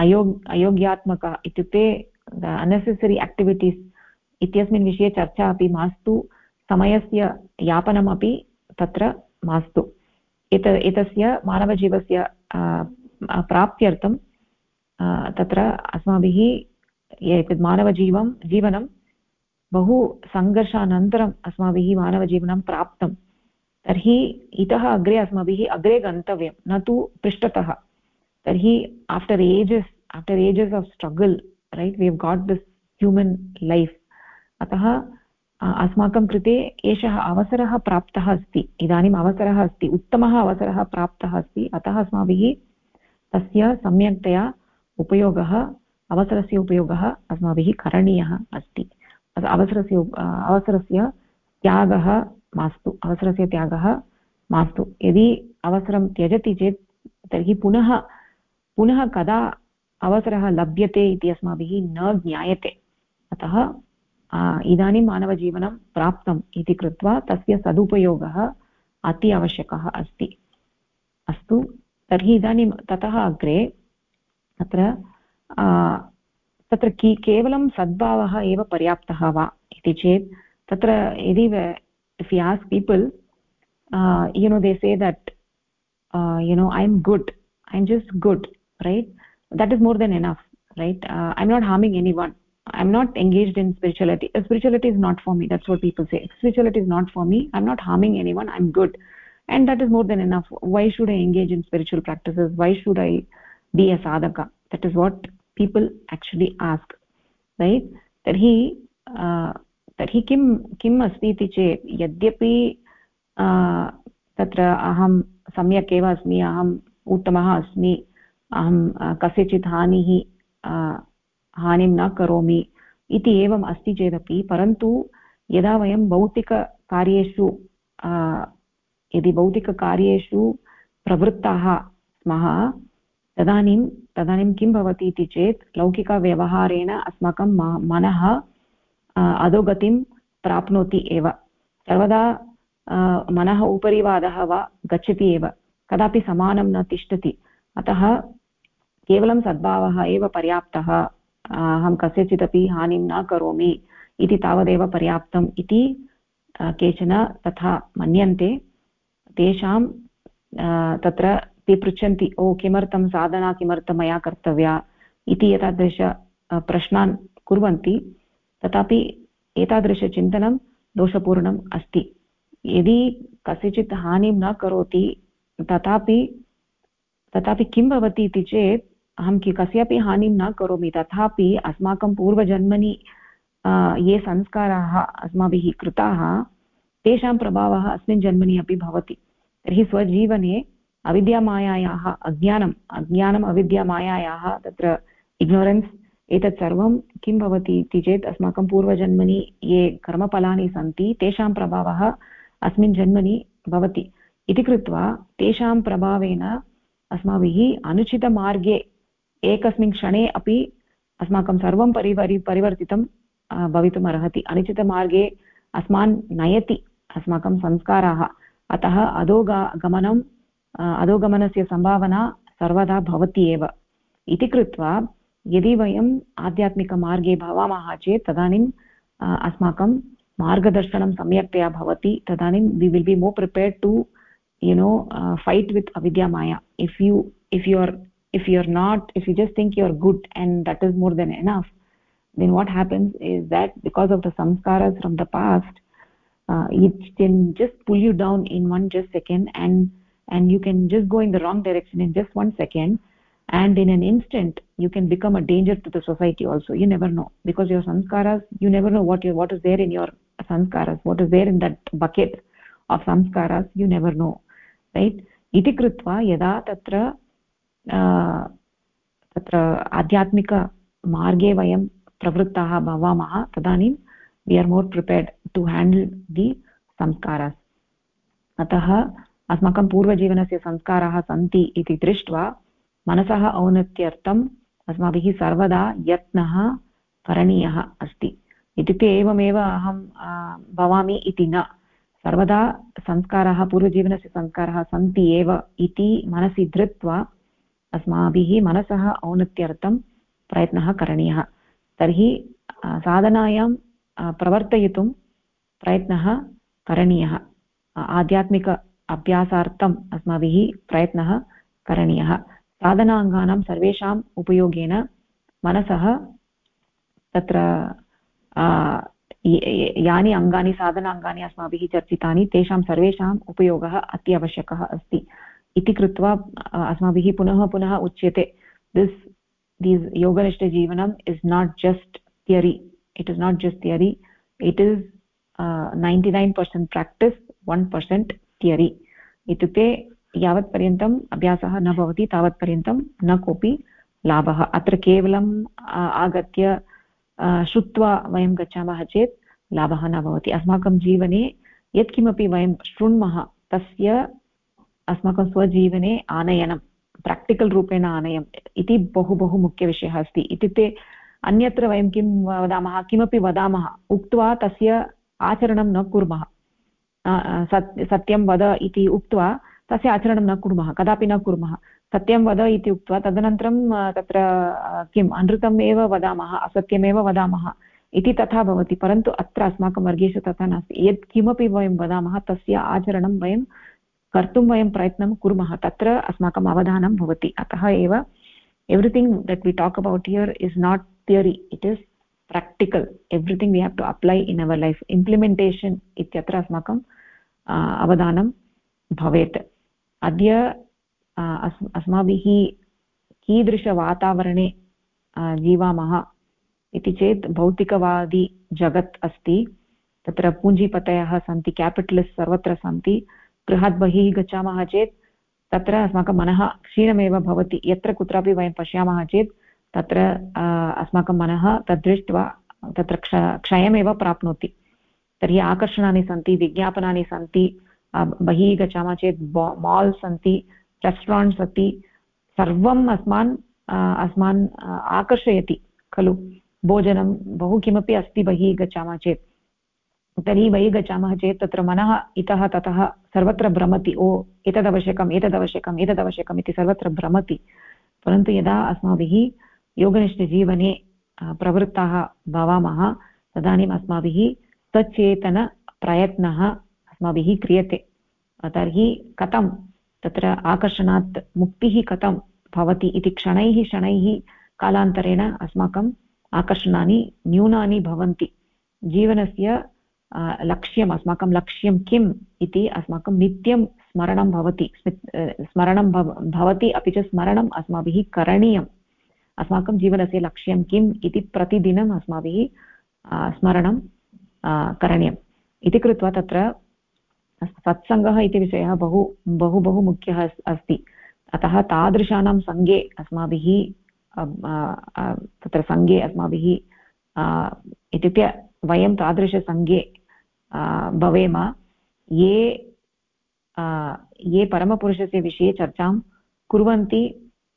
अयोग, अयोग्यात्मक इत्युक्ते अनेसेसरि आक्टिविटीस् इत्यस्मिन् विषये चर्चा अपि मास्तु, समयस्य यापनमपि तत्र मास्तु। एत, एतस्य मानवजीवस्य प्राप्त्यर्थं तत्र अस्माभिः एतत् मानवजीवं, जीवनं बहु सङ्घर्षानन्तरम् अस्माभिः मानवजीवनं प्राप्तं तर्हि इतः अग्रे अस्माभिः अग्रे गन्तव्यं, न तु पृष्ठतः। तर्हि after ages after ages of struggle right we got this human life अतः अस्माकं कृते एषः अवसरः प्राप्तः अस्ति। इदानीम् अवसरः अस्ति, उत्तमः अवसरः प्राप्तः अस्ति। अतः अस्माभिः तस्य सम्यक्तया उपयोगः, अवसरस्य उपयोगः अस्माभिः करणीयः अस्ति। अवसरस्य अवसरस्य त्यागः मास्तु अवसरस्य त्यागः। मास्तु, यदि अवसरं त्यजति चेत्, तर्हि पुनः पुनः कदा अवसरः लभ्यते इति अस्माभिः न ज्ञायते। अतः इदानीं मानवजीवनं प्राप्तम् इति कृत्वा तस्य सदुपयोगः अति आवश्यकः अस्ति। अस्तु, तर्हि इदानीं ततः अग्रे तत्र तत्र की, केवलं सद्भावः एव पर्याप्तः वा इति चेत्, तत्र यदि if you ask people uh, you know they say that uh, you know i'm good. I'm just good right? That is more than enough right? Uh, i'm not harming anyone. I'm not engaged in spirituality. Uh, spirituality is not for me. That's what people say. Spirituality is not for me. I'm not harming anyone. I'm good. And that is more than enough. Why should i engage in spiritual practices? Why should i be a sadhaka? That is what people actually ask right? That he uh, तर्हि किं किम् अस्ति इति चेत्, यद्यपि तत्र अहं सम्यक् एव अस्मि, अहम् उत्तमः अस्मि, अहं कस्यचित् हानिः हानिं न करोमि इति एवम् अस्ति चेदपि, परन्तु यदा वयं भौतिककार्येषु यदि भौतिककार्येषु प्रवृत्ताः स्मः, तदानीं तदानीं किं भवति इति चेत्, लौकिकव्यवहारेण अस्माकं मनः अधोगतिं प्राप्नोति एव सर्वदा मनः उपरि वादः वा गच्छति एव कदापि समानं न तिष्ठति अतः केवलं सद्भावः एव पर्याप्तः अहं कस्यचिदपि हानिं न करोमि इति तावदेव पर्याप्तम् इति केचन तथा मन्यन्ते। तेषां तत्र ते पृच्छन्ति ओ, किमर्थं साधना, किमर्थं मया कर्तव्या इति एतादृश प्रश्नान् कुर्वन्ति। तथापि एतादृशचिन्तनं दोषपूर्णम् अस्ति। यदि कस्यचित् हानिं न करोति, तथापि तथापि किं भवति इति चेत्, अहं कि, कस्यापि हानिं न करोमि, तथापि अस्माकं पूर्वजन्मनि ये संस्काराः अस्माभिः कृताः, तेषां प्रभावः अस्मिन् जन्मनि अपि भवति। तर्हि स्वजीवने अविद्यामायायाः अज्ञानम् अज्ञानम् अविद्यामायायाः तत्र इग्नोरेन्स् एतत् सर्वं किं भवति इति चेत् अस्माकं पूर्वजन्मनि ये कर्मफलानि सन्ति, तेषां प्रभावः अस्मिन् जन्मनि भवति। इति कृत्वा तेषां प्रभावेन अस्माभिः अनुचितमार्गे एकस्मिन् क्षणे अपि अस्माकं सर्वं परिवरि, परिवर्तितं भवितुम् अनुचितमार्गे अस्मान् नयति अस्माकं संस्काराः। अतः अधोगा गमनम् अधोगमनस्य सम्भावना सर्वदा भवति एव। इति कृत्वा यदि वयम् आध्यात्मिकमार्गे भवामः चेत् तदानीम् अस्माकं मार्गदर्शनं सम्यक्तया भवति। तदानीं we will be more prepared to you know fight with अविद्या माया। If you if you are if you are not if you just think you are good and that is more than enough then what happens is that because of the samskara from the past it can just pull you down in one just second and and you can just go in the wrong direction in just one second and in an instant you can become a danger to the society also you never know because your sanskaras you never know what you what is there in your sanskaras what is there in that bucket of samskaras you never know right इति कृत्वा यदा तत्र तत्र आध्यात्मिकमार्गे वयं प्रवृत्ताः भवामः तदानीं we are more prepared to handle the samskaras अतः अस्माकं पूर्वजीवनस्य संस्काराः सन्ति इति दृष्ट्वा मनसः औन्नत्यर्थम् अस्माभिः सर्वदा यत्नः करणीयः अस्ति। इत्युक्ते एवमेव अहं भवामि इति न। सर्वदा संस्काराः, पूर्वजीवनस्य संस्काराः सन्ति एव इति मनसि धृत्वा अस्माभिः मनसः औन्नत्यर्थं प्रयत्नः करणीयः। तर्हि साधनायां प्रवर्तयितुं प्रयत्नः करणीयः। आध्यात्मिक अभ्यासार्थम् अस्माभिः प्रयत्नः करणीयः। साधनाङ्गानां सर्वेषाम् उपयोगेन मनसः तत्र यानि अङ्गानि, साधनाङ्गानि अस्माभिः चर्चितानि, तेषां सर्वेषाम् उपयोगः अत्यावश्यकः अस्ति। इति कृत्वा अस्माभिः पुनः पुनः उच्यते this these योगनिष्ठजीवनम् is not just theory it is not just theory it is ninety nine percent practice one percent theory इत्युक्ते यावत्पर्यन्तम् अभ्यासः न भवति, तावत्पर्यन्तं न कोऽपि लाभः। अत्र केवलम् आगत्य श्रुत्वा वयं गच्छामः चेत् लाभः न भवति। अस्माकं जीवने यत्किमपि वयं शृण्मः, तस्य अस्माकं स्वजीवने आनयनं, प्राक्टिकल् रूपेण आनयम् इति बहु बहु मुख्यविषयः अस्ति। इत्युक्ते अन्यत्र वयं किं वदामः, किमपि वदामः, उक्त्वा तस्य आचरणं न कुर्मः। सत्यं वद इति उक्त्वा तस्य आचरणं न कुर्मः, कदापि न कुर्मः। सत्यं वद इति उक्त्वा तदनन्तरं तत्र किम् अनृतम् एव वदामः, असत्यमेव वदामः इति तथा भवति, परन्तु अत्र अस्माकं वर्गेषु तथा नास्ति। यत् किमपि वयं वदामः, तस्य आचरणं वयं कर्तुं वयं प्रयत्नं कुर्मः, तत्र अस्माकम् अवधानं भवति। अतः एव everything that we talk about here is not theory it is practical everything we have to apply in our life implementation इत्यत्र अस्माकम् अवधानं भवेत्। अद्य अस्, अस्माभिः कीदृशवातावरणे जीवामः इति चेत् भौतिकवादी जगत् अस्ति। तत्र पूञ्जीपतयः सन्ति केपिटलिस्ट् सर्वत्र सन्ति। गृहात् बहिः गच्छामः चेत् तत्र अस्माकं मनः क्षीणमेव भवति। यत्र कुत्रापि वयं पश्यामः चेत् तत्र अस्माकं मनः तद्दृष्ट्वा तत्र क्ष, क्षयमेव प्राप्नोति। तर्हि आकर्षणानि सन्ति, विज्ञापनानि सन्ति बहिः गच्छामः चेत् माल् सन्ति रेस्टोरेण्ट्स् अपि सर्वम् अस्मान् अस्मान् आकर्षयति, खलु? भोजनं बहु किमपि अस्ति बहिः गच्छामः चेत्। तर्हि बहिः गच्छामः चेत् तत्र मनः इतः ततः सर्वत्र भ्रमति। ओ, एतदवश्यकम् एतदवश्यकम् एतदवश्यकम् इति सर्वत्र भ्रमति। परन्तु यदा अस्माभिः योगनिष्ठजीवने प्रवृत्ताः भवामः, तदानीम् अस्माभिः सचेतनप्रयत्नः अस्माभिः क्रियते। तर्हि कथं? तत्र आकर्षणात् मुक्तिः कथं भवति इति क्षणैः शनैः कालान्तरेण अस्माकम् आकर्षणानि न्यूनानि भवन्ति। जीवनस्य लक्ष्यम्, अस्माकं लक्ष्यं किम् इति अस्माकं नित्यं स्मरणं भवति। स्मरणं भवति अपि च स्मरणम् अस्माभिः करणीयं अस्माकं जीवनस्य लक्ष्यं किम् इति प्रतिदिनम् अस्माभिः स्मरणं करणीयम्। इति कृत्वा तत्र सत्सङ्गः इति विषयः बहु बहु बहु मुख्यः अस्ति। अतः तादृशानां सङ्गे अस्माभिः तत्र सङ्गे अस्माभिः इत्युक्ते वयं तादृशसङ्गे भवेम, ये ये परमपुरुषस्य विषये चर्चां कुर्वन्ति,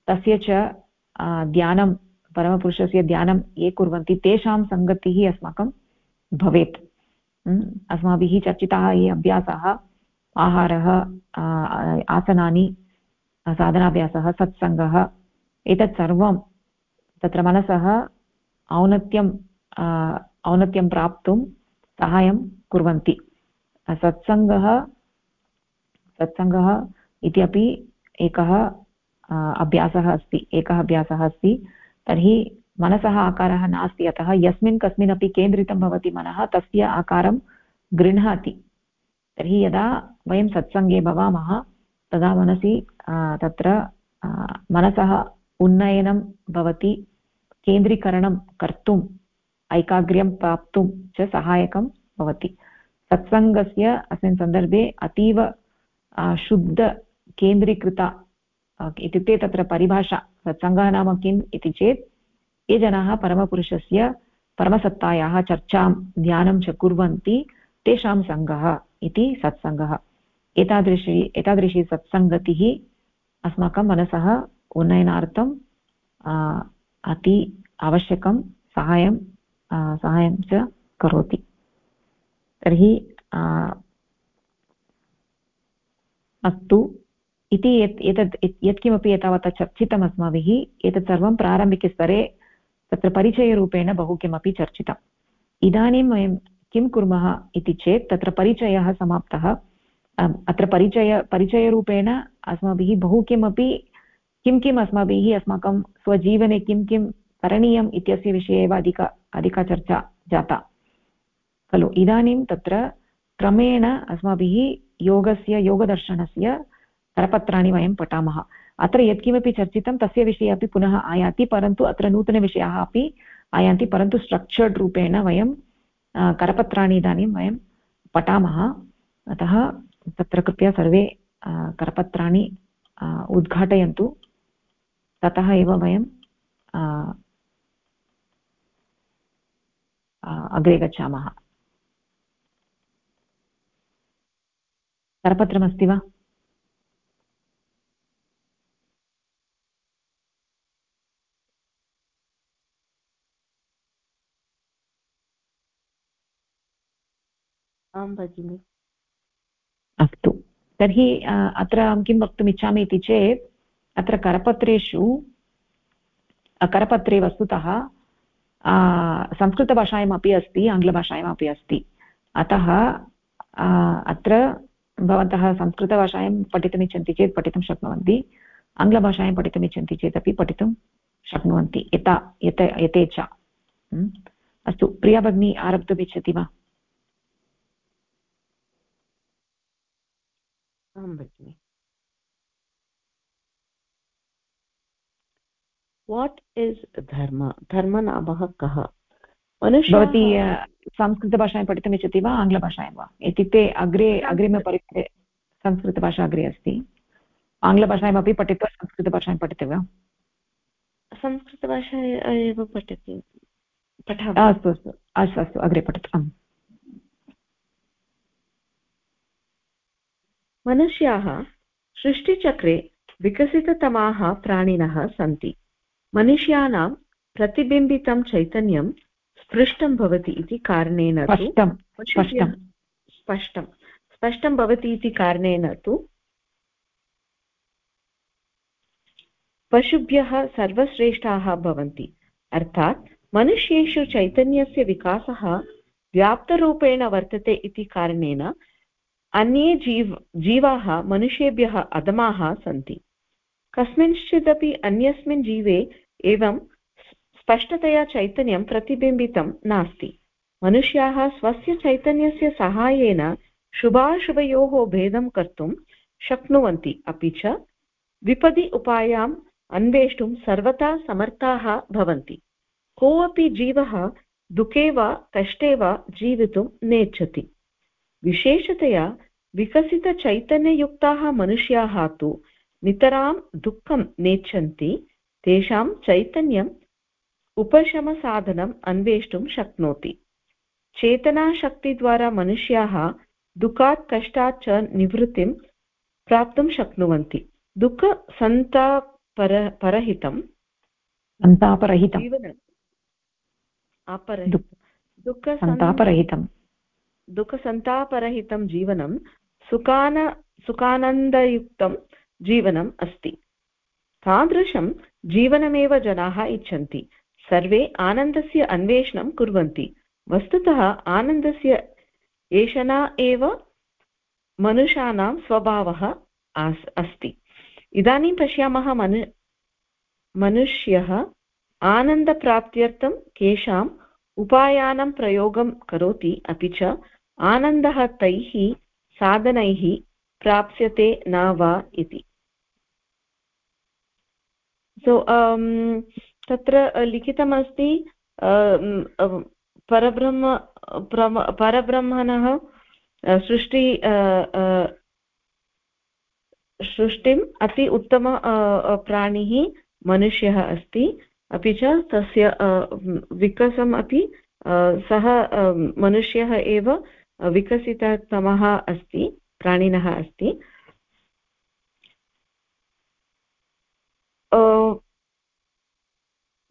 तस्य च ध्यानं, परमपुरुषस्य ध्यानं ये कुर्वन्ति, तेषां सङ्गतिः अस्माकं भवेत्। अस्माभिः चर्चिताः ये अभ्यासाः, आहारः आसनानि, साधनाभ्यासः, सत्सङ्गः, एतत् सर्वं तत्र मनसः औन्नत्यं औन्नत्यं प्राप्तुं सहायं कुर्वन्ति। सत्सङ्गः सत्सङ्गः इति अपि एकः अभ्यासः अस्ति, एकः अभ्यासः अस्ति, तर्हि मनसः आकारः नास्ति। अतः यस्मिन् कस्मिन् अपि केन्द्रितं भवति मनः, तस्य आकारं गृह्णाति। तर्हि यदा वयं सत्सङ्गे भवामः, तदा मनसि तत्र मनसः उन्नयनं भवति, केन्द्रीकरणं कर्तुम् ऐकाग्र्यं प्राप्तुं च सहायकं भवति। सत्सङ्गस्य अस्मिन् सन्दर्भे अतीव शुद्धकेन्द्रीकृता इत्युक्ते तत्र परिभाषा, सत्सङ्गः नाम किम् इति चेत् ये जनाः परमपुरुषस्य परमसत्तायाः चर्चां ध्यानं च कुर्वन्ति तेषां सङ्गः इति सत्सङ्गः। एतादृशी एतादृशी सत्सङ्गतिः अस्माकं मनसः उन्नयनार्थं अति आवश्यकं सहायं सहायं च करोति। तर्हि अस्तु। इति यत् एतत् यत्किमपि एतावता चर्चितम् अस्माभिः एतत् सर्वं प्रारम्भिकस्तरे तत्र परिचयरूपेण बहु किमपि चर्चितम्। इदानीं वयं किं कुर्मः इति चेत् तत्र परिचयः समाप्तः। अत्र परिचय, परिचयरूपेण अस्माभिः बहु किमपि, किं किम् अस्माभिः अस्माकं स्वजीवने किं किं करणीयम् इत्यस्य विषये एव अधिक, अधिका चर्चा जाता। खलु, इदानीं तत्र क्रमेण अस्माभिः योगस्य, योगदर्शनस्य करपत्राणि वयं पठामः। अत्र यत्किमपि चर्चितं, तस्य विषये अपि पुनः आयाति, परन्तु अत्र नूतनविषयाः अपि आयान्ति, परन्तु स्ट्रक्चर्ड् रूपेण वयं करपत्राणि इदानीं वयं पठामः। अतः तत्र कृपया सर्वे करपत्राणि उद्घाटयन्तु। ततः एव वयं अग्रे गच्छामः। करपत्रमस्ति वा? आं भगिनि। अस्तु। तर्हि अत्र अहं किं वक्तुमिच्छामि इति चेत्, अत्र करपत्रेषु करपत्रे वस्तुतः संस्कृतभाषायामपि अस्ति, आङ्ग्लभाषायामपि अस्ति। अतः अत्र भवन्तः संस्कृतभाषायां पठितुमिच्छन्ति चेत् पठितुं शक्नुवन्ति, आङ्ग्लभाषायां पठितुमिच्छन्ति चेत् अपि पठितुं शक्नुवन्ति, यथा, यत, यथेच्छा। अस्तु, प्रिया भगिनी, आरब्धुमिच्छति वा? आं भगिनि वाट् इस् धर्म धर्म नामः कः भवती संस्कृतभाषायां पठितुमिच्छति वा आङ्ग्लभाषायां वा? इत्युक्ते अग्रे अग्रिमपरिसरे संस्कृतभाषा अग्रे अस्ति। आङ्ग्लभाषायामपि पठित्वा संस्कृतभाषायां पठति वा? संस्कृतभाषा एव पठति। अस्तु अस्तु अस्तु अस्तु अग्रे पठतु। आम् मनुष्याः सृष्टिचक्रे विकसिततमाः प्राणिनः सन्ति। मनुष्याणां प्रतिबिम्बितं चैतन्यं स्पृष्टं भवति इति कारणेन स्पष्टं। स्पष्टं भवति इति कारणेन तु पशुभ्यः सर्वश्रेष्ठाः भवन्ति। अर्थात् मनुष्येषु चैतन्यस्य विकासः व्याप्तरूपेण वर्तते इति कारणेन अन्ये जीव, जीवाः मनुष्येभ्यः अधमाः सन्ति। कस्मिंश्चिदपि अन्यस्मिन् जीवे एवं स्पष्टतया चैतन्यं प्रतिबिम्बितं नास्ति। मनुष्याः स्वस्य चैतन्यस्य सहायेन शुभाशुभयोः भेदं कर्तुं शक्नुवन्ति। अपि च विपदि उपायां अन्वेष्टुं सर्वथा समर्थाः भवन्ति। कोऽपि जीवः दुःखे वा कष्टे वा जीवितुं नेच्छति। विशेषतया विकसितचैतन्ययुक्ताः मनुष्याः तु नितरां दुःखं नेच्छन्ति तेषां चैतन्यम् उपशमसाधनम् अन्वेष्टुं शक्नोति चेतनाशक्तिद्वारा मनुष्याः दुःखात् कष्टात् च निवृत्तिं प्राप्तुं शक्नुवन्ति दुःखसन्तापर परहितं सन्तापरहितं जीवन दुःखसन्तापरहितं दुःखसन्तापरहितं जीवनं सुखान, सुखानन्दयुक्तं जीवनम् अस्ति. तादृशं जीवनमेव जनाः इच्छन्ति. सर्वे आनन्दस्य अन्वेषणं कुर्वन्ति. वस्तुतः आनन्दस्य एषणा एव मनुष्याणां स्वभावः आस्, अस्ति. इदानीं पश्यामः मनु, मनुष्यः आनन्दप्राप्त्यर्थं केषाम् उपायानां प्रयोगं करोति अपि च आनन्दः तैः साधनैः प्राप्स्यते न वा इति। सो so, um, तत्र लिखितमस्ति परब्रह्म परब्रह्मणः सृष्टि सृष्टिम् अति उत्तम प्राणिः मनुष्यः अस्ति। अपि च तस्य विकासम् अपि सः मनुष्यः एव विकसिततमः अस्ति, प्राणिनः अस्ति।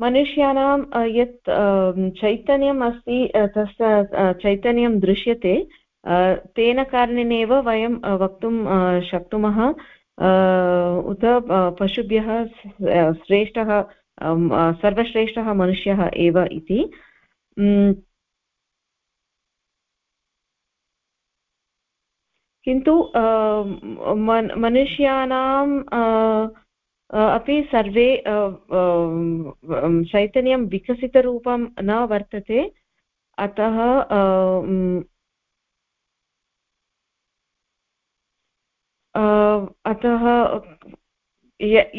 मनुष्याणां यत् चैतन्यम् अस्ति तस्य चैतन्यं दृश्यते तेन कारणेनैव वयं वक्तुं शक्नुमः। उत पशुभ्यः श्रेष्ठः सर्वश्रेष्ठः मनुष्यः एव इति। किन्तु मनुष्याणां अपि सर्वे चैतन्यं विकसितरूपं न वर्तते। अतः अतः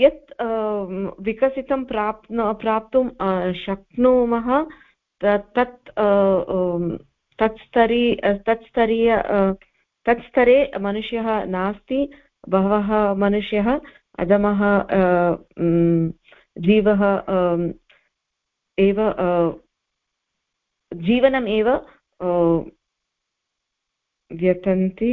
यत् विकसितं प्राप्नु प्राप्तुं शक्नुमः तत् तत्स्तरी तत्स्तरीय तत्स्तरे मनुष्यः नास्ति बहवः मनुष्यः अधमः जीवः एव जीवनम् एव व्यतन्ति।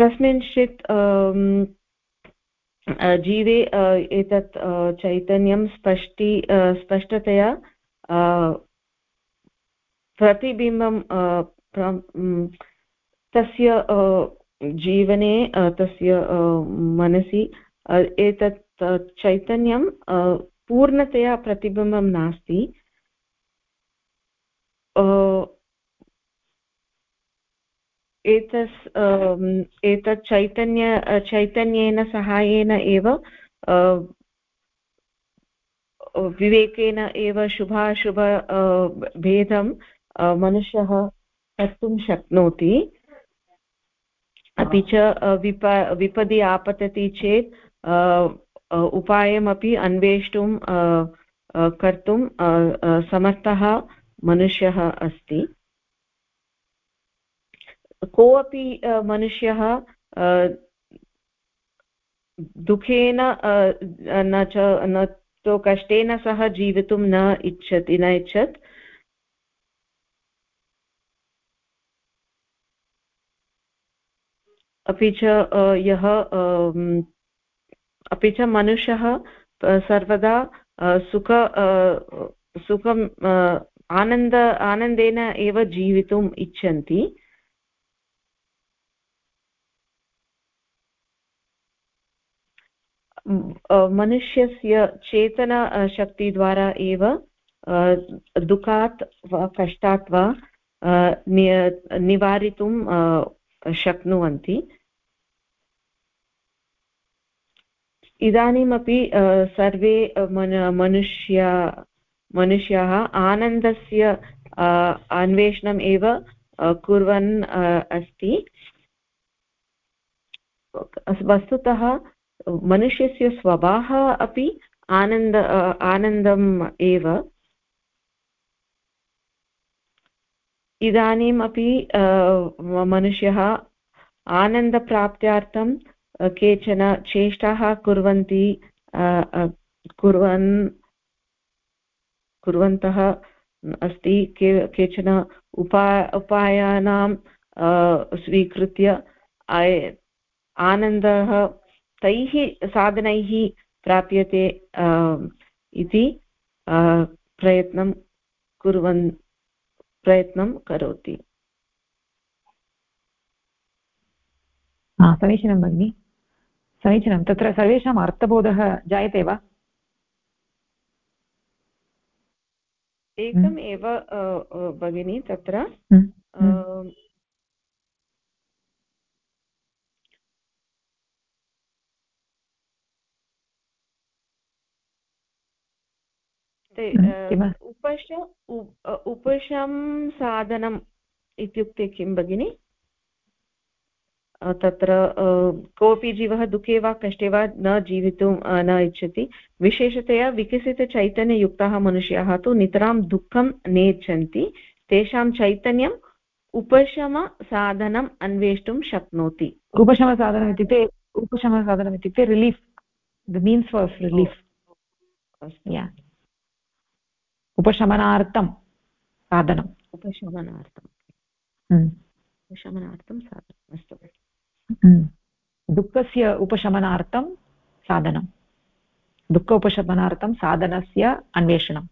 कस्मिंश्चित् जीवे एतत् चैतन्यं स्पष्टी स्पष्टतया प्रतिबिम्बं तस्य जीवने तस्य मनसि एतत् चैतन्यं पूर्णतया प्रतिबिम्बं नास्ति। एतस् एतत् चैतन्य चैतन्येन सहायेन एव विवेकेन एव शुभाशुभ भेदं मनुष्यः कर्तुं शक्नोति। अपि च विप विपदि आपतति चेत् उपायमपि अन्वेष्टुं कर्तुं समर्थः मनुष्यः अस्ति। कोऽपि मनुष्यः दुःखेन न च, न तु कष्टेन सह जीवितुं न इच्छति, न इच्छत्। अपि च यः अपि च मनुष्यः सर्वदा सुख सुखम् आनन्द, आनन्देन एव जीवितुम् इच्छन्ति। मनुष्यस्य चेतनशक्तिद्वारा एव दुःखात् वा, कष्टात् वा निवारितुं शक्नुवन्ति। इदानीमपि सर्वे मनुष्य, मनुष्याः आनन्दस्य अन्वेषणम् एव कुर्वन् अस्ति, वस्तुतः मनुष्यस्य स्वभावः अपि आनन्द आनन्दम् एव। इदानीमपि मनुष्यः आनन्दप्राप्त्यार्थं केचन चेष्टाः कुर्वन्ति कुर्वन्, कुर्वन्तः अस्ति। के, केचन उपा उपायानां स्वीकृत्य आनन्दः तैः साधनैः प्राप्यते इति प्रयत्नं कुर्वन् प्रयत्नं करोति। समीचीनं भगिनि। समीचीनं। तत्र सर्वेषाम् अर्थबोधः जायते वा? एकम् हम्म। एव भगिनी तत्र हम्म। हम्म। उपश उपशं साधनम् इत्युक्ते किं भगिनि? तत्र कोऽपि जीवः दुःखे वा कष्टे वा न जीवितुं न इच्छति। विशेषतया विकसितचैतन्ययुक्ताः मनुष्याः तु नितरां दुःखं नेच्छन्ति। तेषां चैतन्यम् उपशमसाधनम् अन्वेष्टुं शक्नोति। उपशमसाधनम् इत्युक्ते उपशमसाधनम् इत्युक्ते relief the means for relief. उपशमनार्थं साधनम् उपशमनार्थं। हम्म। उपशमनार्थं साधनम् अस्तु। हम्म। दुःखस्य उपशमनार्थं साधनं। दुःख उपशमनार्थं साधनस्य अन्वेषणम्।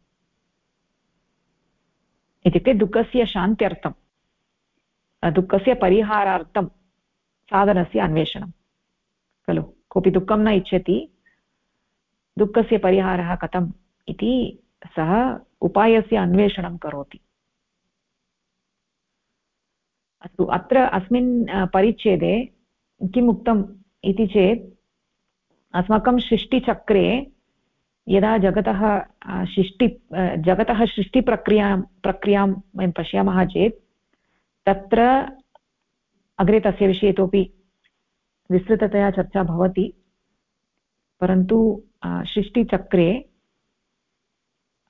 इत्युक्ते दुःखस्य शान्त्यर्थं दुःखस्य परिहारार्थं साधनस्य अन्वेषणं। खलु? कोऽपि दुःखं न इच्छति। दुःखस्य परिहारः कथम् इति सः उपायस्य अन्वेषणं करोति। अस्तु, अत्र अस्मिन् परिच्छेदे किम् उक्तम् इति चेत्, अस्माकं सृष्टिचक्रे यदा जगतः सृष्टि जगतः सृष्टिप्रक्रियाँ, प्रक्रियाँ वयं पश्यामः चेत्, तत्र अग्रे तस्य विषये इतोपि विस्तृततया चर्चा भवति, परन्तु सृष्टिचक्रे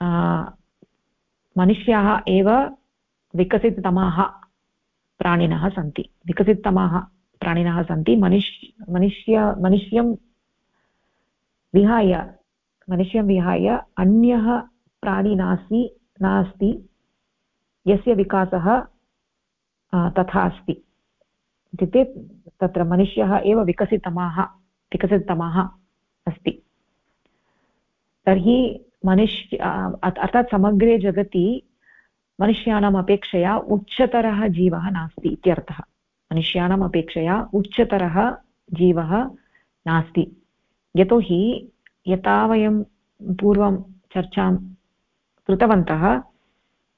मनुष्याः एव विकसिततमाः प्राणिनः सन्ति। विकसिततमाः प्राणिनः सन्ति। मनुष्य मनुष्य, मनुष्यं विहाय मनुष्यं विहाय अन्यः प्राणी नास्ति नास्ति। यस्य विकासः तथा अस्ति। इत्युक्ते तत्र मनुष्यः एव विकसितमाः, विकसिततमः अस्ति। तर्हि मनुष्य अर्थात् समग्रे जगति मनुष्याणाम् अपेक्षया उच्चतरः जीवः नास्ति इत्यर्थः मनुष्याणाम् अपेक्षया उच्चतरः जीवः नास्ति। यतोहि यथा वयं पूर्वं चर्चां कृतवन्तः,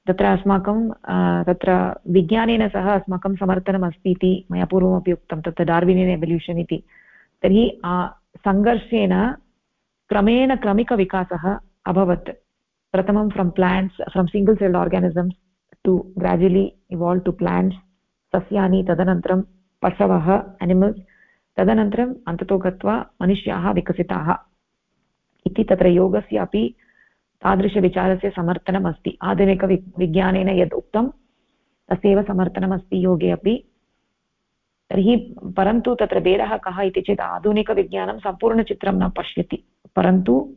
तत्र अस्माकं तत्र विज्ञानेन सह अस्माकं समर्थनम् अस्ति इति मया पूर्वमपि उक्तं, तत्र डार्विनियन् एवल्यूशन् इति। तर्हि सङ्घर्षेण क्रमेण क्रमिकविकासः अभवत्। प्रथमं from plants from single celled organisms to gradually evolve to plants सस्यानि, तदनन्तरं पशवः एनिमल्स् तदनन्तरम् अन्ततो गत्वा मनुष्याः विकसिताः। इति तत्र योगस्य अपि तादृशविचारस्य समर्थनम् अस्ति आधुनिकवि विज्ञानेन यद् उक्तं, तस्यैव समर्थनमस्ति योगे अपि। तर्हि परन्तु तत्र भेदः कः इति चेत् आधुनिकविज्ञानं सम्पूर्णचित्रं न पश्यति। परन्तु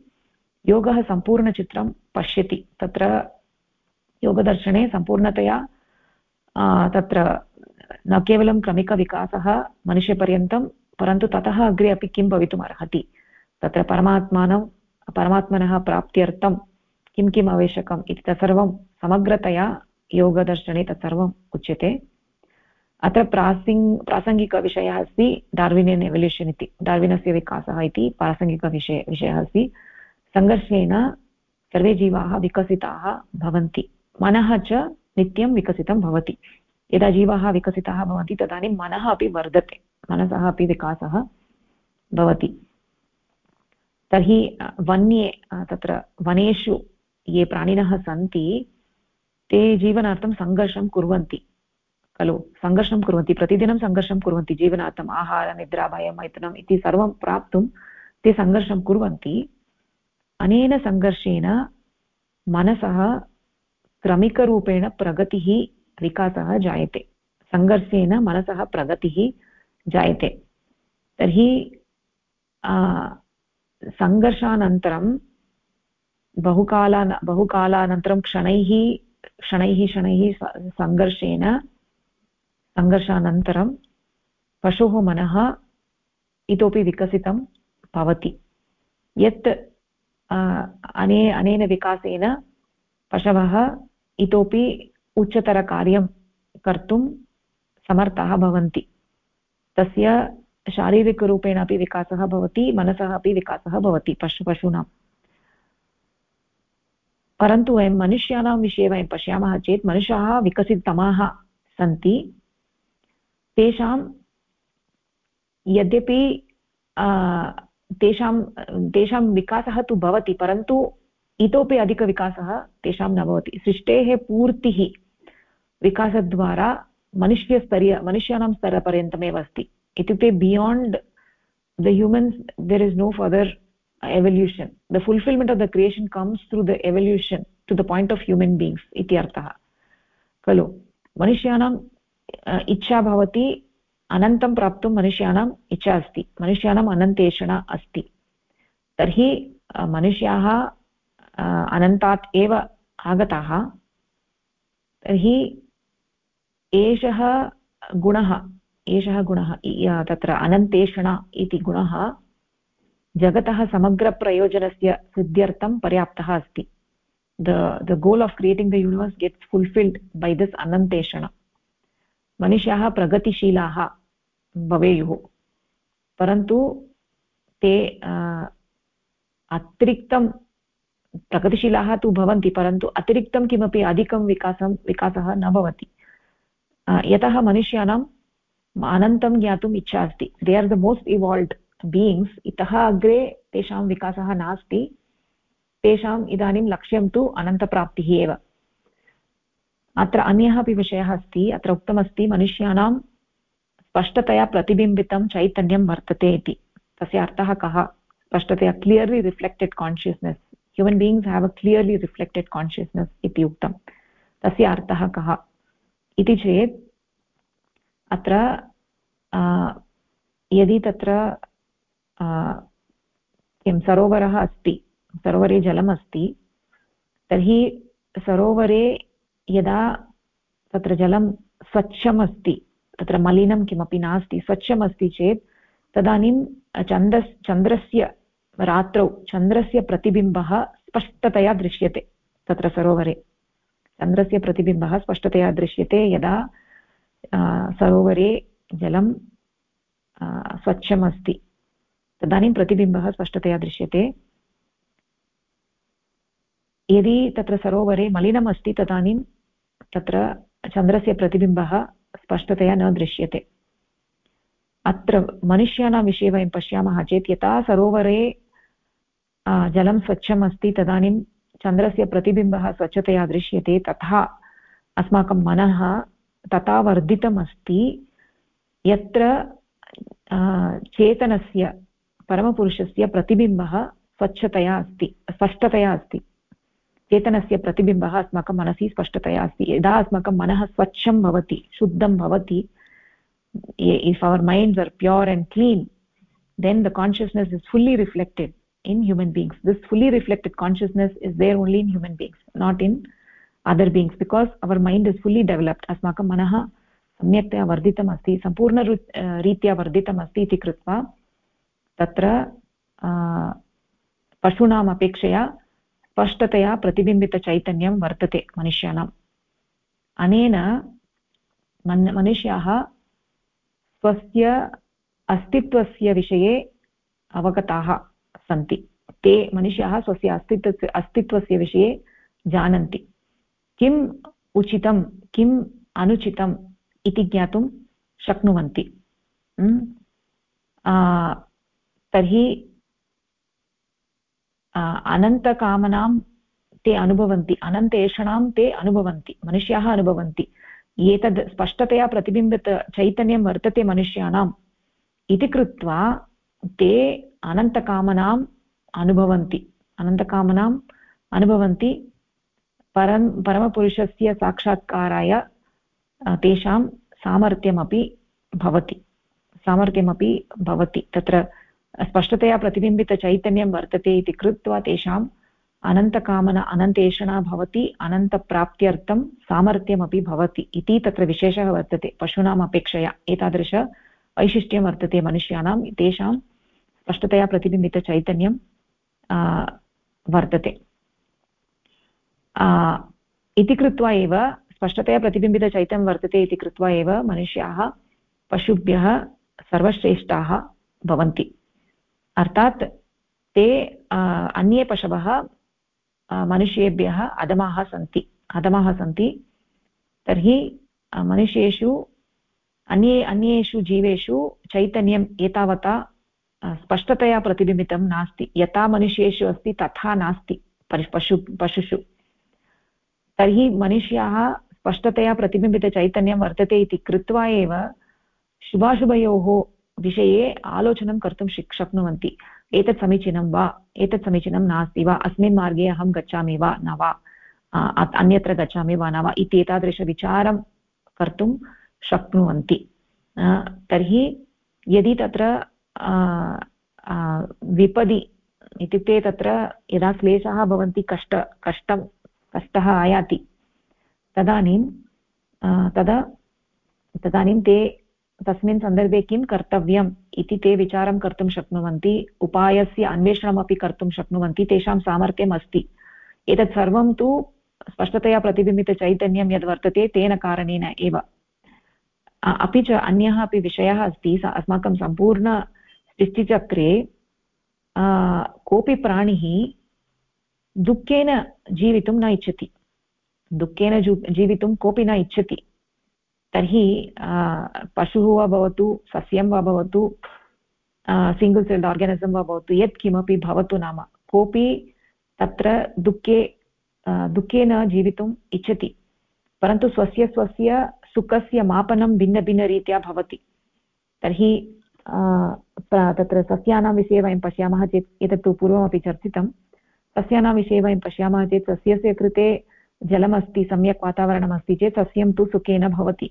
योगः सम्पूर्णचित्रं पश्यति। तत्र योगदर्शने सम्पूर्णतया तत्र न केवलं क्रमिकविकासः मनुष्यपर्यन्तं, परन्तु ततः अग्रे अपि किं भवितुम् अर्हति तत्र परमात्मानं, परमात्मनः प्राप्त्यर्थं किं किम् आवश्यकम् इति तत्सर्वं समग्रतया योगदर्शने तत्सर्वम् उच्यते। अत्र प्रासिङ्, प्रासङ्गिकविषयः अस्ति, डार्विनियन् एवल्यूशन् इति, डार्विनस्य विकासः इति प्रासङ्गिकविषय, विषयः अस्ति। सङ्घर्षेण सर्वे जीवाः विकसिताः भवन्ति मनः च नित्यं विकसितं भवति यदा जीवाः विकसिताः भवन्ति तदानीं मनः अपि वर्धते मनसः अपि विकासः भवति तर्हि वन्ये तत्र वनेषु ये प्राणिनः सन्ति ते जीवनार्थं सङ्घर्षं कुर्वन्ति खलु सङ्घर्षं कुर्वन्ति प्रतिदिनं सङ्घर्षं कुर्वन्ति जीवनार्थम् आहार निद्रा भयं मैथुनम् इति सर्वं प्राप्तुं ते सङ्घर्षं कुर्वन्ति अनेन सङ्घर्षेण मनसः क्रमिकरूपेण प्रगतिः, विकासः जायते। सङ्घर्षेण मनसः प्रगतिः जायते। तर्हि सङ्घर्षानन्तरं बहुकाला बहुकालानन्तरं क्षणैः क्षणैः शनैः सङ्घर्षेण सङ्घर्षानन्तरं पशुः मनः इतोपि विकसितं भवति। यत् अने, अनेन विकासेन पशवः इतोपि उच्चतरकार्यं कर्तुं समर्थाः भवन्ति। तस्य शारीरिकरूपेण अपि विकासः भवति, मनसः अपि विकासः भवति पशु, पशूनां। परन्तु वयं मनुष्याणां विषये वयं पश्यामः चेत् मनुष्याः विकसिततमाः सन्ति। तेषां यद्यपि तेषां तेषां विकासः तु भवति, परन्तु इतोपि अधिकविकासः तेषां न भवति। सृष्टेः पूर्तिः विकासद्वारा मनुष्यस्तरीय, मनुष्याणां स्तरपर्यन्तमेव अस्ति। इत्युक्ते beyond the humans there is no further evolution. The fulfillment of the creation comes through the evolution to the point of human beings, इति अर्थः। खलु? मनुष्याणाम् इच्छा भवति अनन्तं प्राप्तुं मनुष्याणाम् इच्छा अस्ति। मनुष्याणाम् अनन्तेषणा अस्ति। तर्हि मनुष्याः अनन्तात् एव आगताः। तर्हि, एषः गुणः एषः गुणः तत्र अनन्तेषणा इति गुणः जगतः समग्रप्रयोजनस्य सिद्ध्यर्थं पर्याप्तः अस्ति। The the goal of creating the universe gets fulfilled by this अनन्तेषण। मनुष्याः प्रगतिशीलाः भवेयुः। परन्तु ते अतिरिक्तं प्रगतिशीलाः तु भवन्ति, परन्तु अतिरिक्तं किमपि अधिकं विकासं, विकासः न भवति। यतः मनुष्याणाम् अनन्तं ज्ञातुम् इच्छा अस्ति। They are the most evolved beings इतः अग्रे तेषां विकासः नास्ति। तेषाम् इदानीं लक्ष्यं तु अनन्तप्राप्तिः एव। अत्र अन्यः अपि विषयः अस्ति। अत्र उक्तमस्ति, मनुष्याणां स्पष्टतया प्रतिबिम्बितं चैतन्यं वर्तते इति। तस्य अर्थः कः? स्पष्टतया clearly reflected consciousness human beings have a clearly reflected consciousness इति उक्तं। तस्य अर्थः कः? इति चेत् अत्र यदि तत्र किं सरोवरः अस्ति, सरोवरे जलम् अस्ति, तर्हि सरोवरे यदा तत्र जलं स्वच्छम् अस्ति तत्र मलिनं किमपि नास्ति स्वच्छम् अस्ति चेत् तदानीं चन्द्रस् चन्द्रस्य रात्रौ, चन्द्रस्य प्रतिबिम्बः स्पष्टतया दृश्यते तत्र सरोवरे। चन्द्रस्य प्रतिबिम्बः स्पष्टतया दृश्यते यदा सरोवरे जलं स्वच्छम् अस्ति तदानीं प्रतिबिम्बः स्पष्टतया दृश्यते। यदि तत्र सरोवरे मलिनम् अस्ति तदानीं तत्र चन्द्रस्य प्रतिबिम्बः स्पष्टतया न दृश्यते। अत्र मनुष्याणां विषये वयं पश्यामः चेत् यथा सरोवरे जलं स्वच्छम् अस्ति तदानीं चन्द्रस्य प्रतिबिम्बः स्वच्छतया दृश्यते, तथा अस्माकं मनः तथा वर्धितम् अस्ति यत्र चेतनस्य, परमपुरुषस्य प्रतिबिम्बः स्वच्छतया अस्ति, स्पष्टतया अस्ति। चेतनस्य प्रतिबिम्बः अस्माकं मनसि स्पष्टतया अस्ति। यदा अस्माकं मनः स्वच्छं भवति, शुद्धं भवति if our minds are pure and clean then the consciousness is fully reflected in human beings this fully reflected consciousness is there only in human beings not in other beings because our mind is fully developed अस्माकं मनः सम्यक्तया वर्धितम् अस्ति सम्पूर्णरु रीत्या वर्धितम् अस्ति इति कृत्वा तत्र पशूनाम् अपेक्षया स्पष्टतया प्रतिबिम्बितचैतन्यं वर्तते मनुष्याणाम्। अनेन मन्, मनुष्याः स्वस्य अस्तित्वस्य विषये अवगताः सन्ति। ते मनुष्याः स्वस्य अस्तित्वस्य अस्तित्वस्य विषये जानन्ति। किम् उचितं, किम् अनुचितम् इति ज्ञातुं शक्नुवन्ति। तर्हि अनन्तकामनां ते अनुभवन्ति, अनन्तेषणां ते अनुभवन्ति, मनुष्याः अनुभवन्ति। एतद् स्पष्टतया प्रतिबिम्बित चैतन्यं वर्तते मनुष्याणाम् इति कृत्वा ते अनन्तकामनाम् अनुभवन्ति अनन्तकामनाम् अनुभवन्ति। परं, परमपुरुषस्य साक्षात्काराय तेषां सामर्थ्यमपि भवति सामर्थ्यमपि भवति। तत्र स्पष्टतया प्रतिबिम्बितचैतन्यं वर्तते इति कृत्वा तेषाम् अनन्तकामना अनन्तेषणा भवति, अनन्तप्राप्त्यर्थं सामर्थ्यमपि भवति इति तत्र विशेषः वर्तते। पशूनाम् अपेक्षया एतादृश वैशिष्ट्यं वर्तते मनुष्याणां तेषां स्पष्टतया प्रतिबिम्बितचैतन्यं वर्तते। इति कृत्वा एव स्पष्टतया प्रतिबिम्बितचैतन्यं वर्तते इति कृत्वा एव मनुष्याः, पशुभ्यः सर्वश्रेष्ठाः भवन्ति। अर्थात् ते अन्ये पशवः मनुष्येभ्यः अधमाः सन्ति अधमाः सन्ति। तर्हि मनुष्येषु, अन्ये, अन्येषु जीवेषु चैतन्यम् एतावता स्पष्टतया प्रतिबिम्बितं नास्ति। यथा मनुष्येषु अस्ति, तथा नास्ति पशु, पशुषु। तर्हि मनुष्याः स्पष्टतया प्रतिबिम्बितचैतन्यं वर्तते इति कृत्वा एव शुभाशुभयोः विषये आलोचनं कर्तुं शिक् शक्नुवन्ति। एतत् समीचीनं वा? एतत् समीचीनं नास्ति वा? अस्मिन् मार्गे अहं गच्छामि वा न वा? अन्यत्र गच्छामि वा न वा? इति एतादृशविचारं कर्तुं शक्नुवन्ति। तर्हि यदि तत्र विपदि इत्युक्ते तत्र यदा क्लेशाः भवन्ति, कष्ट, कष्टं, कष्टः आयाति, तदानीं तदा, तदानीं ते तस्मिन् सन्दर्भे किं कर्तव्यम् इति ते विचारं कर्तुं शक्नुवन्ति, उपायस्य अन्वेषणमपि कर्तुं शक्नुवन्ति, तेषां सामर्थ्यम् अस्ति। एतत् सर्वं तु स्पष्टतया प्रतिबिम्बितचैतन्यं यद् वर्तते तेन कारणेन एव। अपि च अन्यः अपि विषयः अस्ति अस्माकं सम्पूर्णसृष्टिचक्रे कोऽपि प्राणिः दुःखेन जीवितुं न इच्छति। दुःखेन जीवितुं कोऽपि न इच्छति। तर्हि पशुः वा भवतु, सस्यं वा भवतु सिङ्गल् सेल्ड् आर्गानिसम् वा भवतु, यत् किमपि भवतु नाम, कोऽपि तत्र दुःखे दुःखेन जीवितुम् इच्छति, परन्तु स्वस्य स्वस्य सुखस्य मापनं भिन्नभिन्नरीत्या भवति। तर्हि तत्र सस्यानां विषये वयं पश्यामः चेत्, एतत्तु पूर्वमपि चर्चितं, सस्यानां विषये वयं पश्यामः चेत्, सस्यस्य कृते जलमस्ति, सम्यक् वातावरणमस्ति चेत्, सस्यं तु सुखेन भवति।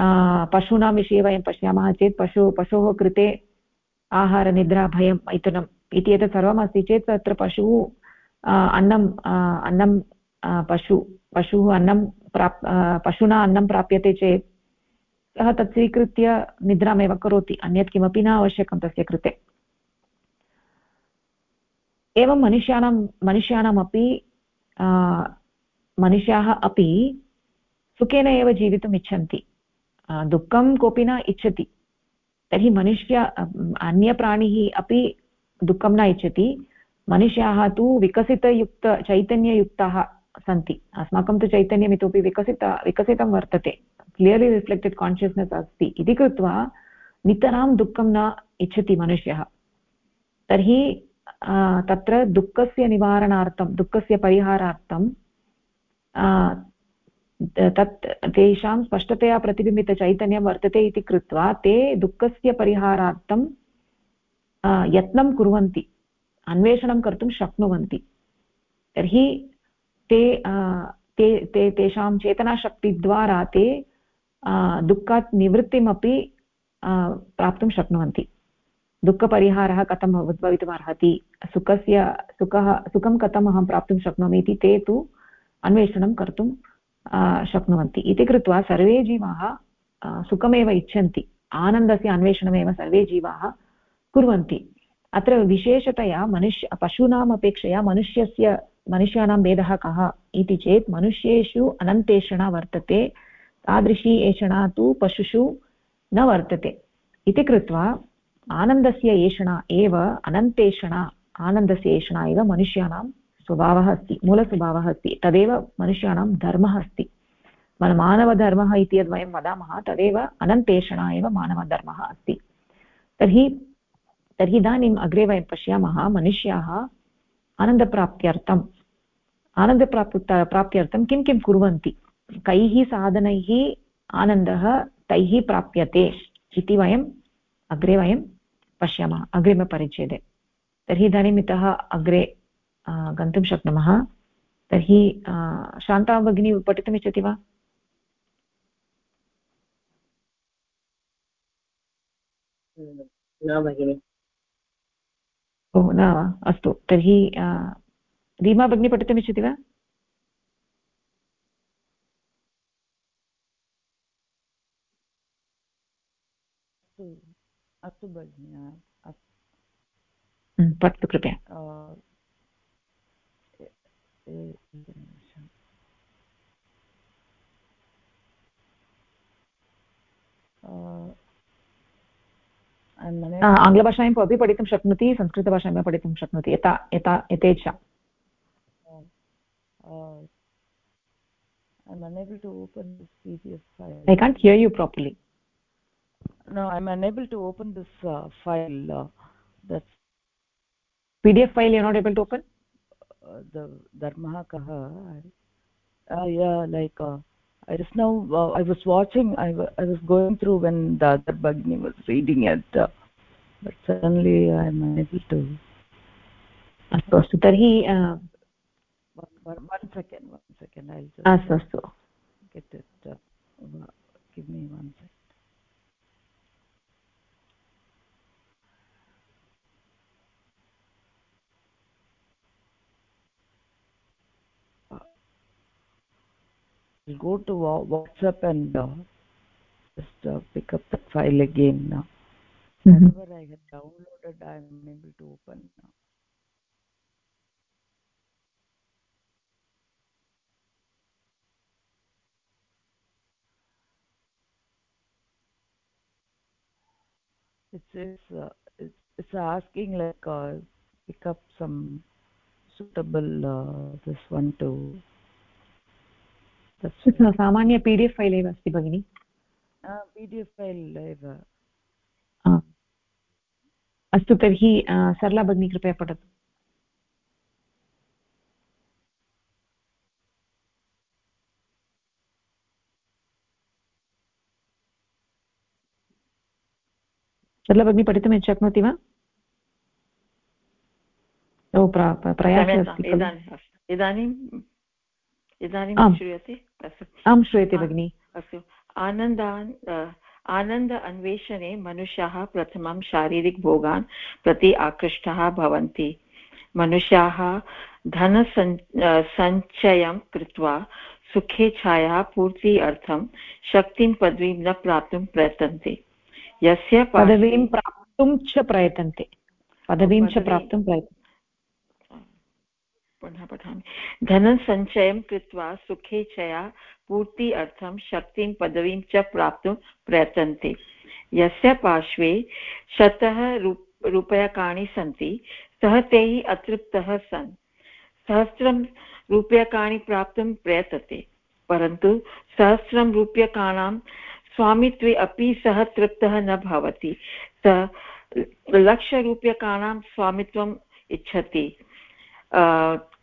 पशूनां विषये वयं पश्यामः चेत् पशु, पशोः कृते आहारनिद्रा भयं मैथुनम् इति एतत् सर्वम् अस्ति चेत् तत्र पशुः अन्नम् अन्नं पशु, पशुः अन्नं प्राप् पशुना अन्नं प्राप्यते चेत् सः तत् स्वीकृत्य निद्रामेव करोति, अन्यत् किमपि न आवश्यकं तस्य कृते। एवं मनुष्याणां, मनुष्याणामपि मनुष्याः अपि सुखेन एव जीवितुम् इच्छन्ति। दुःखं कोऽपि न इच्छति। तर्हि मनुष्य अन्यप्राणिः अपि दुःखं न इच्छति। मनुष्याः तु विकसितयुक्त, चैतन्ययुक्ताः सन्ति। अस्माकं तु चैतन्यम् इतोपि विकसित, विकसितं वर्तते। क्लियर्लि रिफ्लेक्टेड् कान्शियस्नेस् अस्ति। इति कृत्वा नितरां दुःखं न इच्छति मनुष्यः। तर्हि तत्र दुःखस्य निवारणार्थं, दुःखस्य परिहारार्थं तत् तेषां स्पष्टतया प्रतिबिम्बितचैतन्यं वर्तते इति कृत्वा ते दुःखस्य परिहारार्थं यत्नं कुर्वन्ति, अन्वेषणं कर्तुं शक्नुवन्ति। तर्हि ते ते ते तेषां चेतनाशक्तिद्वारा ते दुःखात् निवृत्तिमपि प्राप्तुं शक्नुवन्ति। दुःखपरिहारः कथं भवितुमर्हति, सुखस्य, सुखः, सुखं कथम् अहं प्राप्तुं शक्नोमि इति ते तु अन्वेषणं कर्तुं शक्नुवन्ति। इति कृत्वा सर्वे जीवाः सुखमेव इच्छन्ति। आनन्दस्य अन्वेषणमेव सर्वे जीवाः कुर्वन्ति। अत्र विशेषतया मनुष्य, पशूनाम् अपेक्षया मनुष्यस्य, मनुष्याणां भेदः कः इति चेत् मनुष्येषु अनन्तेषणा वर्तते, तादृशी एषणा तु पशुषु न वर्तते। इति कृत्वा आनन्दस्य एषणा एव, अनन्तेषणा, आनन्दस्य एषणा एव मनुष्याणां स्वभावः अस्ति, मूलस्वभावः अस्ति, तदेव मनुष्याणां धर्मः अस्ति। मानवधर्मः इति यद् वयं वदामः, तदेव अनन्तेषणा एव मानवधर्मः अस्ति। तर्हि तर्हि इदानीम् अग्रे वयं पश्यामः, मनुष्याः आनन्दप्राप्त्यर्थम् आनन्दप्राप् प्राप्त्यर्थं किं किं कुर्वन्ति? कैः साधनैः आनन्दः तैः प्राप्यते इति वयम् अग्रे वयं पश्यामः, अग्रिमपरिच्छेदे। तर्हि इदानीम् इतः अग्रे गन्तुं शक्नुमः। तर्हि शान्ता भगिनी पठितुमिच्छति वा? न भगिनि। ओ न वा अस्तु। तर्हि रीमा भगिनी पठितुमिच्छति वा? अस्तु। भगिनि पठतु कृपया। आङ्ग्लभाषायाम् अपि पठितुं शक्नोति संस्कृतभाषायां पठितुं शक्नोति यथा यथा यथेच्छा I'm unable to open this PDF file. I can't hear you properly. No, I'm unable to open this uh, file. Uh, that's PDF file you're not able to open? Uh, the Dharmah Kaha. Uh, yeah, like uh, I just now uh, I was watching. I, I was going through when the other Bhagini was reading it, uh, but suddenly I'm unable to. अस्तु अस्तु तर्हि one second one second i'll just अस्तु अस्तु get it uh, give me I'll go to WhatsApp and uh, just uh, pick up the file again now. Mm -hmm. Whatever I have downloaded, I'm able to open now. It's it's uh, it's, it's asking like uh, pick up some suitable uh, this one to सामान्य P D F file एव अस्ति भगिनि P D F file एव अस्तु तर्हि सरला भगिनी कृपया पठतु सरला भगिनी पठितुं शक्नोति वा प्रयासः इदानीं इदानीं श्रूयते अस्तु आं श्रूयते भगिनि। अस्तु। आनन्दान् आनन्द अन्वेषणे मनुष्याः प्रथमं शारीरिकभोगान् प्रति आकृष्टाः भवन्ति। मनुष्याः धनसञ् सञ्चयं कृत्वा सुखेच्छायाः पूर्ति अर्थं शक्तिं पदवीं न प्राप्तुं प्रयतन्ते। यस्य पदवीं प्राप्तुं च प्रयतन्ते। पदवीं च प्राप्तुं प्रयतन्ते। पुनः पठामि धनसञ्चयं कृत्वा सुखेच्छया पूर्ति अर्थं शक्तिं पदवीं च प्राप्तुं प्रयतन्ते। यस्य पार्श्वे शतः रूप रूप्यकाणि सन्ति, सः तैः अतृप्तः सन्। सहस्रं रूप्यकाणि प्राप्तुं प्रयतते, परन्तु सहस्रं रूप्यकाणां स्वामित्वे अपि सः तृप्तः न भवति। सः लक्षरूप्यकाणां स्वामित्वम् इच्छति।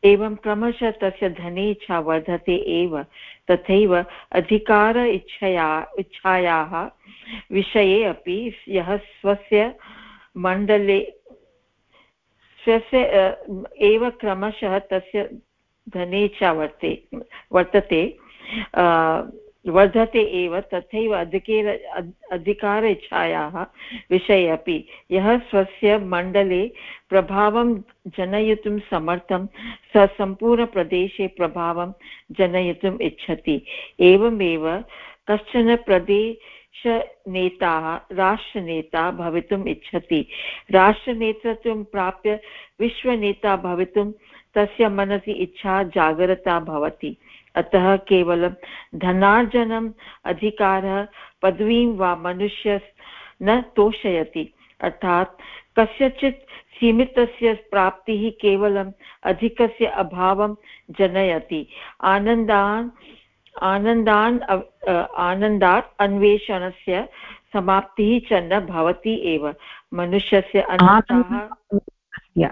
एवं क्रमशः तस्य धने इच्छा वर्धते एव। तथैव अधिकार इच्छया, इच्छायाः विषये अपि यः स्वस्य मण्डले, स्वस्य एव क्रमशः तस्य धनेच्छा वर्ते, वर्तते वर्धते एव, तथैव अधिकेर अधिकार इच्छायाः विषये अपि। यः स्वस्य मण्डले प्रभावं जनयितुं समर्थं, स सम्पूर्णप्रदेशे प्रभावं जनयितुम् इच्छति। एवमेव कश्चन प्रदेशनेताः, राष्ट्रनेता भवितुम् इच्छति। राष्ट्रनेतृत्वं प्राप्य विश्वनेता भवितुं तस्य मनसि इच्छा, जागरता भवति। अतः केवलं धनार्जनम् अधिकारः पदवीं वा मनुष्य न तोषयति। अर्थात् कस्यचित् सीमितस्य प्राप्तिः केवलम् अधिकस्य अभावं जनयति। आनन्दान् आनन्दान् आनन्दात् अन्वेषणस्य समाप्तिः च न भवति एव। मनुष्यस्य आनन्दान्वेषणस्य।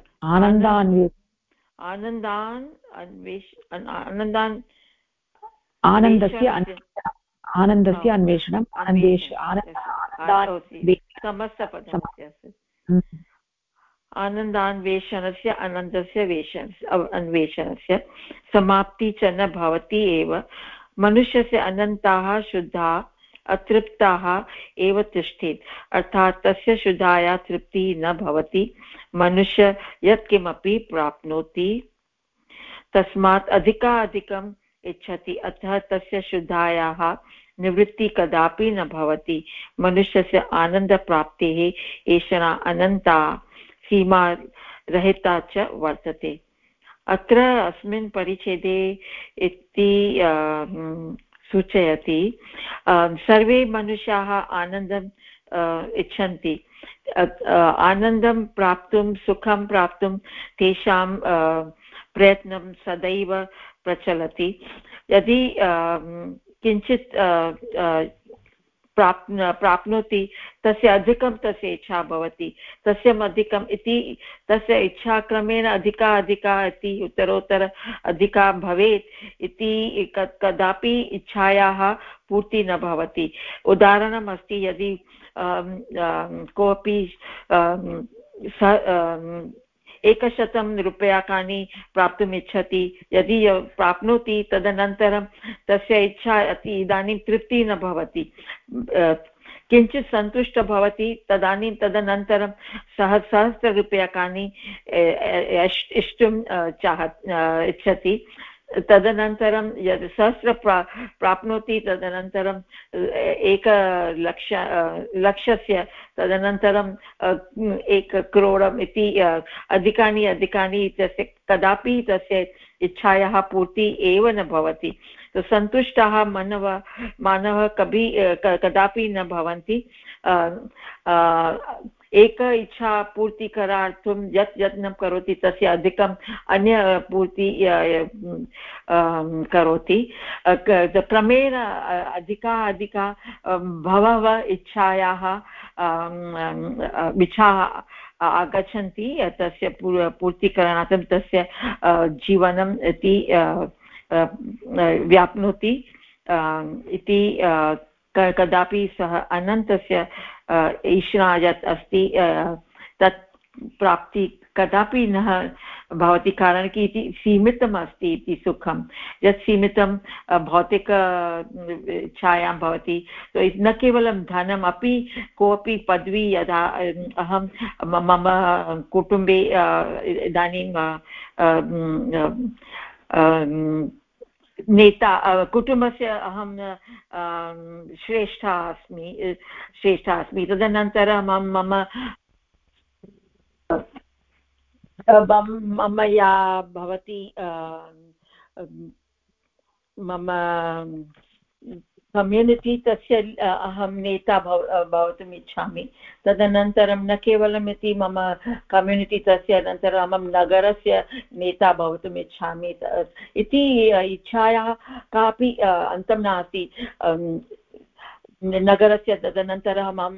आनन्दान् अन्वेष आनन्दान् आनन्दस्य आनन्दस्य अन्वेषणम् आनन्देश आनन्दान्वेषणस्य अनन्तस्य वेषणस्य अन्वेषणस्य समाप्ति च न भवति एव। मनुष्यस्य अनन्ताः शुद्धाः अतृप्ताः एव तिष्ठेत्। अर्थात् तस्य शुद्धाया तृप्तिः न भवति। मनुष्य यत्किमपि प्राप्नोति। तस्मात् अधिकाधिकम् इच्छति। अतः तस्य शुद्धायाः निवृत्तिः कदापि न भवति। मनुष्यस्य आनन्दप्राप्तेः एषा अनन्ता सीमा रहिता च वर्तते। अत्र अस्मिन् परिच्छेदे इति सूचयति सर्वे मनुष्याः आनन्दम् इच्छन्ति। आनन्दं प्राप्तुं, सुखं प्राप्तुं तेषां प्रयत्नं सदैव प्रचलति। यदि किञ्चित् प्राप्, प्राप्नोति, तस्य अधिकं तस्य इच्छा भवति। तस्य अधिकम् इति, तस्य इच्छाक्रमेण अधिका अधिका इति, उत्तरोत्तर अधिका भवेत् इति कदापि इच्छायाः पूर्तिः न भवति। उदाहरणमस्ति, यदि कोऽपि एकशतं रूप्यकाणि प्राप्तुम् इच्छति यदि प्राप्नोति, तदनन्तरं तस्य इच्छा अति इदानीं तृप्तिः न भवति। किञ्चित् सन्तुष्ट भवति, तदानीं तदनन्तरं सह सहस्ररूप्यकाणि इष्टुं चाह इच्छति। तदनन्तरं यद् सहस्र प्रा, प्राप्नोति तदनन्तरं एकलक्ष लक्षस्य तदनन्तरं एकक्रोडम् इति अधिकानि अधिकानि तस्य कदापि तस्य इच्छायाः पूर्ति एव न भवति। सन्तुष्टाः मनव, मानवः कभी कदापि न भवन्ति। एक इच्छा पूर्तिकरार्थं यत् यत्नं करोति तस्य अधिकम् अन्य पूर्ति करोति। क्रमेण अधिका अधिका बहवः इच्छायाः इच्छाः आगच्छन्ति, तस्य पूर्तिकरणार्थं तस्य जीवनम् इति व्याप्नोति। इति कदापि सः अनन्तस्य ईश्वरा यत् अस्ति तत् प्राप्ति कदापि न भवति, कारणं कि इति सीमितम् अस्ति इति सुखं। यत् सीमितं भौतिक छायां भवति न केवलं धनम्, अपि कोऽपि पदवी यदा, अहं मम कुटुम्बे इदानीं नेता कुटुम्बस्य अहं श्रेष्ठा अस्मि श्रेष्ठा अस्मि। तदनन्तरं मम मम या भवति मम कम्युनिटि तस्य अहं नेता भव भवितुम् इच्छामि। तदनन्तरं न केवलम् इति मम कम्युनिटि तस्य, अनन्तरं मम नगरस्य नेता भवितुम् इच्छामि। इति इच्छायाः कापि अन्तं नास्ति। नगरस्य तदनन्तरं मम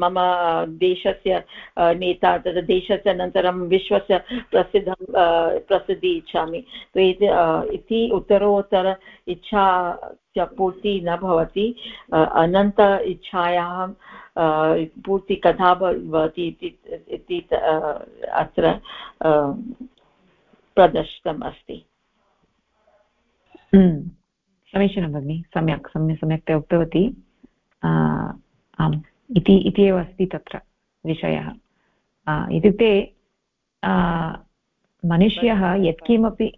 मम देशस्य नेता तद् देशस्य अनन्तरं विश्वस्य प्रसिद्धं प्रसिद्धि इच्छामि। इति उत्तरोत्तर इच्छा च पूर्तिः न भवति। अनन्त इच्छायाः पूर्ति कथा भवति इति अत्र प्रदर्शितम् अस्ति। हम्म, समीचीनं भगिनि सम्यक् सम्यक् सम्यक्तया उक्तवती। आम् इति इति एव अस्ति तत्र विषयः। इत्युक्ते मनुष्यः यत्किमपि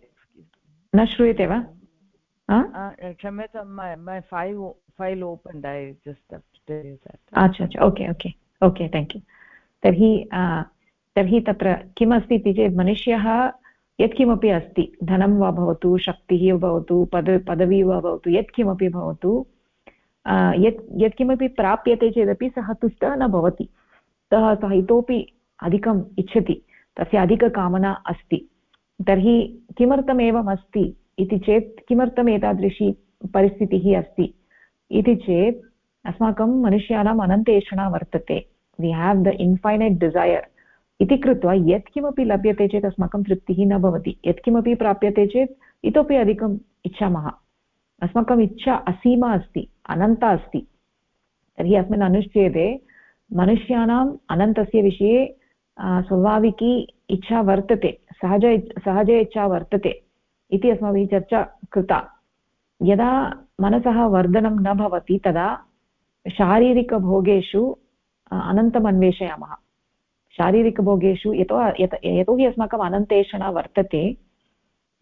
न श्रूयते वा? क्षम्यतां फैल् ओपन् ऐ जस्ट् अच्छा अच्छा okay okay okay thank you तर्हि तर्हि तत्र किमस्ति इति चेत् मनुष्यः यत्किमपि अस्ति। धनं वा भवतु शक्तिः भवतु पद पदवी वा भवतु यत्किमपि भवतु यत्, यत्किमपि प्राप्यते चेदपि सः तुष्टः न भवति। अतः सः इतोपि अधिकम् इच्छति। तस्य अधिककामना अस्ति। तर्हि किमर्थम् एवम् अस्ति इति चेत् किमर्थम् एतादृशी परिस्थितिः अस्ति इति चेत् अस्माकं मनुष्याणाम् अनन्तेषणा वर्तते। We have the infinite desire इति कृत्वा यत्किमपि लभ्यते चेत् अस्माकं तृप्तिः न भवति। यत्किमपि प्राप्यते चेत् इतोपि अधिकम् इच्छामः। अस्माकम् इच्छा असीमा अस्ति। अनन्ता अस्ति। तर्हि अस्मिन् अनुच्छेदे मनुष्याणाम् अनन्तस्य विषये स्वाभाविकी इच्छा वर्तते, सहज सहज इच्छा वर्तते इति अस्माभिः चर्चा कृता। यदा मनसः वर्धनं न भवति, तदा शारीरिकभोगेषु अनन्तम् अन्वेषयामः। शारीरिकभोगेषु यतो यतोहि अस्माकम् अनन्तेषणा वर्तते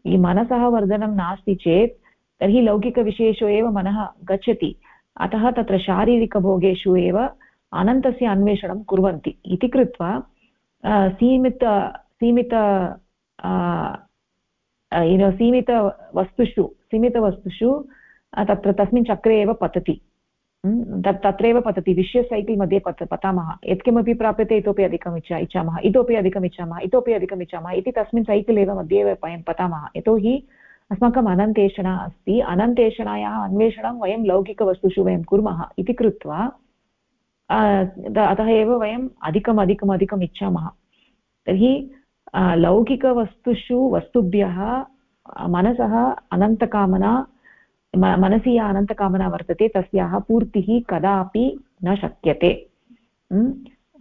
मनसः वर्धनं नास्ति चेत् तर्हि लौकिकविषयेषु एव मनः गच्छति। अतः तत्र शारीरिकभोगेषु एव अनन्तस्य अन्वेषणं कुर्वन्ति। इति कृत्वा सीमित सीमित सीमितवस्तुषु सीमितवस्तुषु तत्र तस्मिन् चक्रे एव पतति। तत्, तत्रैव पतति। विश्व सैकल् मध्ये पत, पतामः। यत्किमपि प्राप्यते, इतोपि अधिकम् इच्छा इच्छामः। इतोपि अधिकम् इतोपि अधिकम् इति तस्मिन् सैकल् एव मध्ये वयं पतामः। यतोहि अस्माकम् अनन्तेषणा अस्ति। अनन्तेषणायाः अन्वेषणं वयं लौकिकवस्तुषु वयं कुर्मः इति कृत्वा अतः एव वयम् अधिकम् अधिकम् अधिकम् इच्छामः। तर्हि लौकिकवस्तुषु वस्तुभ्यः मनसः अनन्तकामना मनसि या अनन्तकामना वर्तते, तस्याः पूर्तिः कदापि न शक्यते।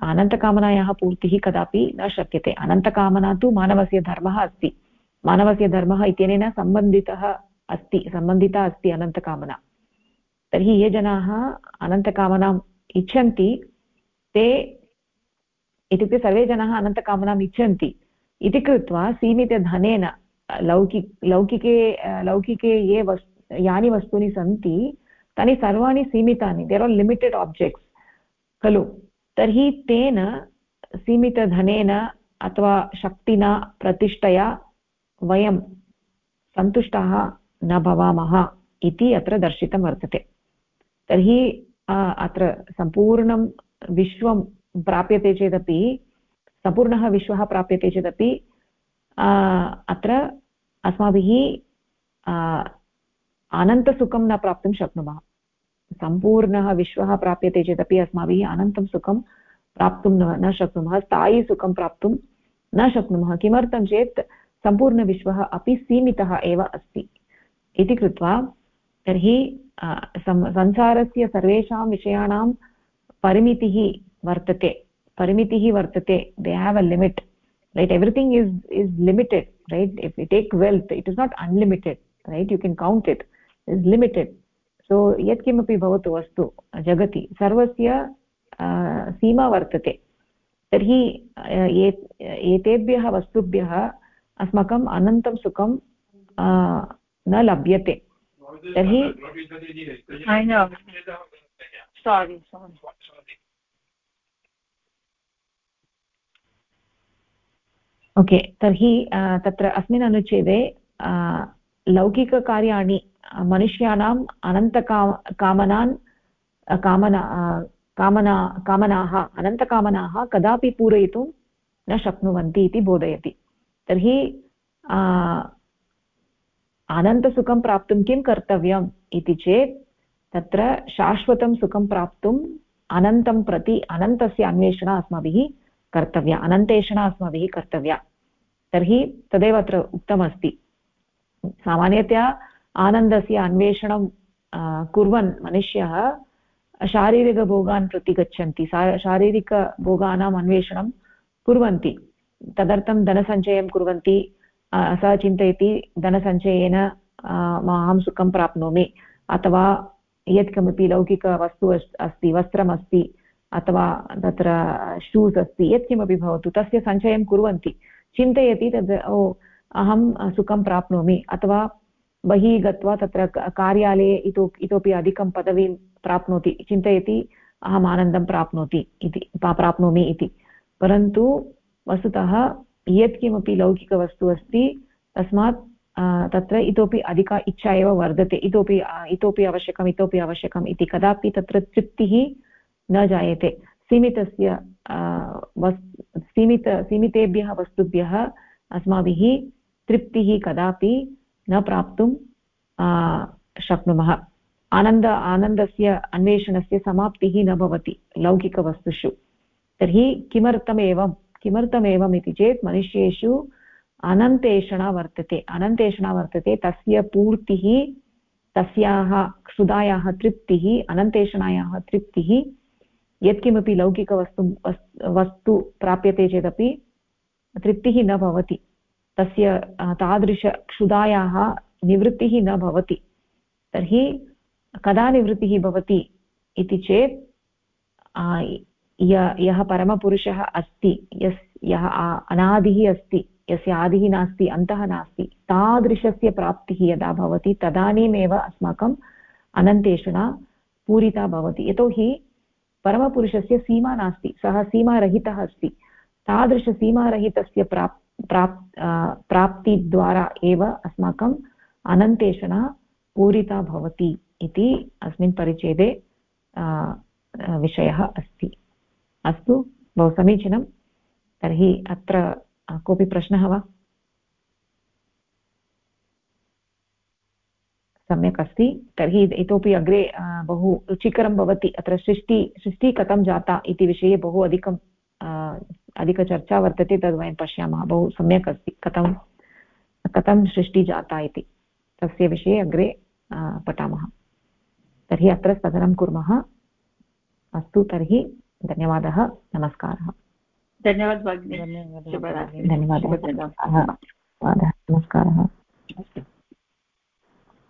अनन्तकामनायाः पूर्तिः कदापि न शक्यते। अनन्तकामना तु मानवस्य धर्मः अस्ति। मानवस्य धर्मः इत्यनेन सम्बन्धितः अस्ति, सम्बन्धिता अस्ति अनन्तकामना। तर्हि ये जनाः अनन्तकामनाम् इच्छन्ति, ते इत्युक्ते सर्वे जनाः अनन्तकामनाम् इच्छन्ति। इति कृत्वा सीमितधनेन लौकि, लौकिके लौकिके ये वस् यानि वस्तूनि सन्ति, तानि सर्वाणि सीमितानि। देर् आर् लिमिटेड् आब्जेक्ट्स् खलु? तर्हि तेन सीमितधनेन अथवा शक्तिना प्रतिष्ठया वयं सन्तुष्टाः न भवामः इति अत्र दर्शितं वर्तते। तर्हि अत्र सम्पूर्णं विश्वं प्राप्यते चेदपि, सम्पूर्णः विश्वः प्राप्यते चेदपि अत्र अस्माभिः अनन्तसुखं न प्राप्तुं शक्नुमः। सम्पूर्णः विश्वः प्राप्यते चेदपि अस्माभिः अनन्तं सुखं प्राप्तुं न शक्नुमः, स्थायीसुखं प्राप्तुं न शक्नुमः। किमर्थं चेत् सम्पूर्णविश्वः अपि सीमितः एव अस्ति। इति कृत्वा तर्हि संसारस्य सर्वेषां विषयाणां परिमितिः वर्तते। परिमितिः वर्तते। They have a limit right everything is is limited right if you take wealth it is not unlimited right you can count it is limited so यत्किमपि भवतु वस्तु, जगति, सर्वस्य सीमा वर्तते। तर्हि एतेभ्यः वस्तुभ्यः अस्माकम् अनन्तं सुखं न लभ्यते। तर्हि ओके तर्हि तत्र अस्मिन् अनुच्छेदे लौकिककार्याणि मनुष्याणाम् अनन्तका कामनान् कामना कामना कामनाः अनन्तकामनाः कदापि पूरयितुं न शक्नुवन्ति इति बोधयति। तर्हि अनन्तसुखं प्राप्तुं किं कर्तव्यम् इति चेत्, तत्र शाश्वतं सुखं प्राप्तुम् अनन्तं प्रति अनन्तस्य अन्वेषणा अस्माभिः कर्तव्या, अनन्तेषणा अस्माभिः कर्तव्या। तर्हि तदेव अत्र उक्तमस्ति। सामान्यतया आनन्दस्य अन्वेषणं कुर्वन् मनुष्यः शारीरिकभोगान् प्रति गच्छन्ति शारीरिकभोगानाम् अन्वेषणं कुर्वन्ति। तदर्थं धनसञ्चयं कुर्वन्ति सः चिन्तयति धनसञ्चयेन अहं सुखं प्राप्नोमि, अथवा यत्किमपि लौकिकवस्तु अस्ति वस्त्रमस्ति अथवा तत्र शूस् अस्ति, यत्किमपि भवतु, तस्य सञ्चयं कुर्वन्ति। चिन्तयति तद्, ओ, अहं सुखं प्राप्नोमि, अथवा बहिः गत्वा तत्र कार्यालये इतो, इतोपि अधिकं पदवीं प्राप्नोति, चिन्तयति अहम् आनन्दं प्राप्नोति इति प्राप्नोमि इति। परन्तु वस्तुतः यत्किमपि लौकिकवस्तु अस्ति, तस्मात् तत्र इतोपि अधिका इच्छा एव वर्धते। इतोपि इतोपि आवश्यकम् इतोपि आवश्यकम् इति। कदापि तत्र तृप्तिः न जायते। सीमितस्य वस्, सीमित, सीमितेभ्यः वस्तुभ्यः अस्माभिः तृप्तिः कदापि न प्राप्तुं शक्नुमः। आनन्द, आनन्दस्य अन्वेषणस्य समाप्तिः न भवति लौकिकवस्तुषु। तर्हि किमर्थम् एवं किमर्थमेवम् इति चेत् मनुष्येषु अनन्तेषणा वर्तते अनन्तेषणा वर्तते, तस्य पूर्तिः, तस्याः क्षुधायाः तृप्तिः, अनन्तेषणायाः तृप्तिः, यत्किमपि लौकिकवस्तु, वस्तु प्राप्यते चेदपि तृप्तिः न भवति, तस्य तादृशक्षुधायाः निवृत्तिः न भवति, तर्हि कदा निवृत्तिः भवति इति चेत् यः परमपुरुषः अस्ति, यस्, यः अनादिः अस्ति, यस्य आदिः नास्ति, अन्तः नास्ति, तादृशस्य प्राप्तिः यदा भवति, तदानीमेव अस्माकम् अनन्तेषणा पूरिता भवति। यतोहि परमपुरुषस्य सीमा नास्ति, सः सीमारहितः अस्ति, तादृशसीमारहितस्य प्राप् प्राप् प्राप्तिद्वारा एव अस्माकम् अनन्तेषणा पूरिता भवति इति अस्मिन् परिच्छेदे विषयः अस्ति। अस्तु, बहु समीचीनं। तर्हि अत्र कोऽपि प्रश्नः वा? सम्यक् अस्ति। तर्हि इतोपि अग्रे बहु रुचिकरं भवति अत्र सृष्टि, सृष्टिः कथं जाता इति विषये बहु अधिकं अधिकचर्चा वर्तते, तद् वयं पश्यामः। बहु सम्यक् अस्ति कथं कथं सृष्टिः जाता इति। तस्य विषये अग्रे पठामः। तर्हि अत्र स्थगनं कुर्मः। अस्तु, तर्हि धन्यवादः नमस्कारः। धन्यवादः भगिनी। धन्यवादः नमस्कारः।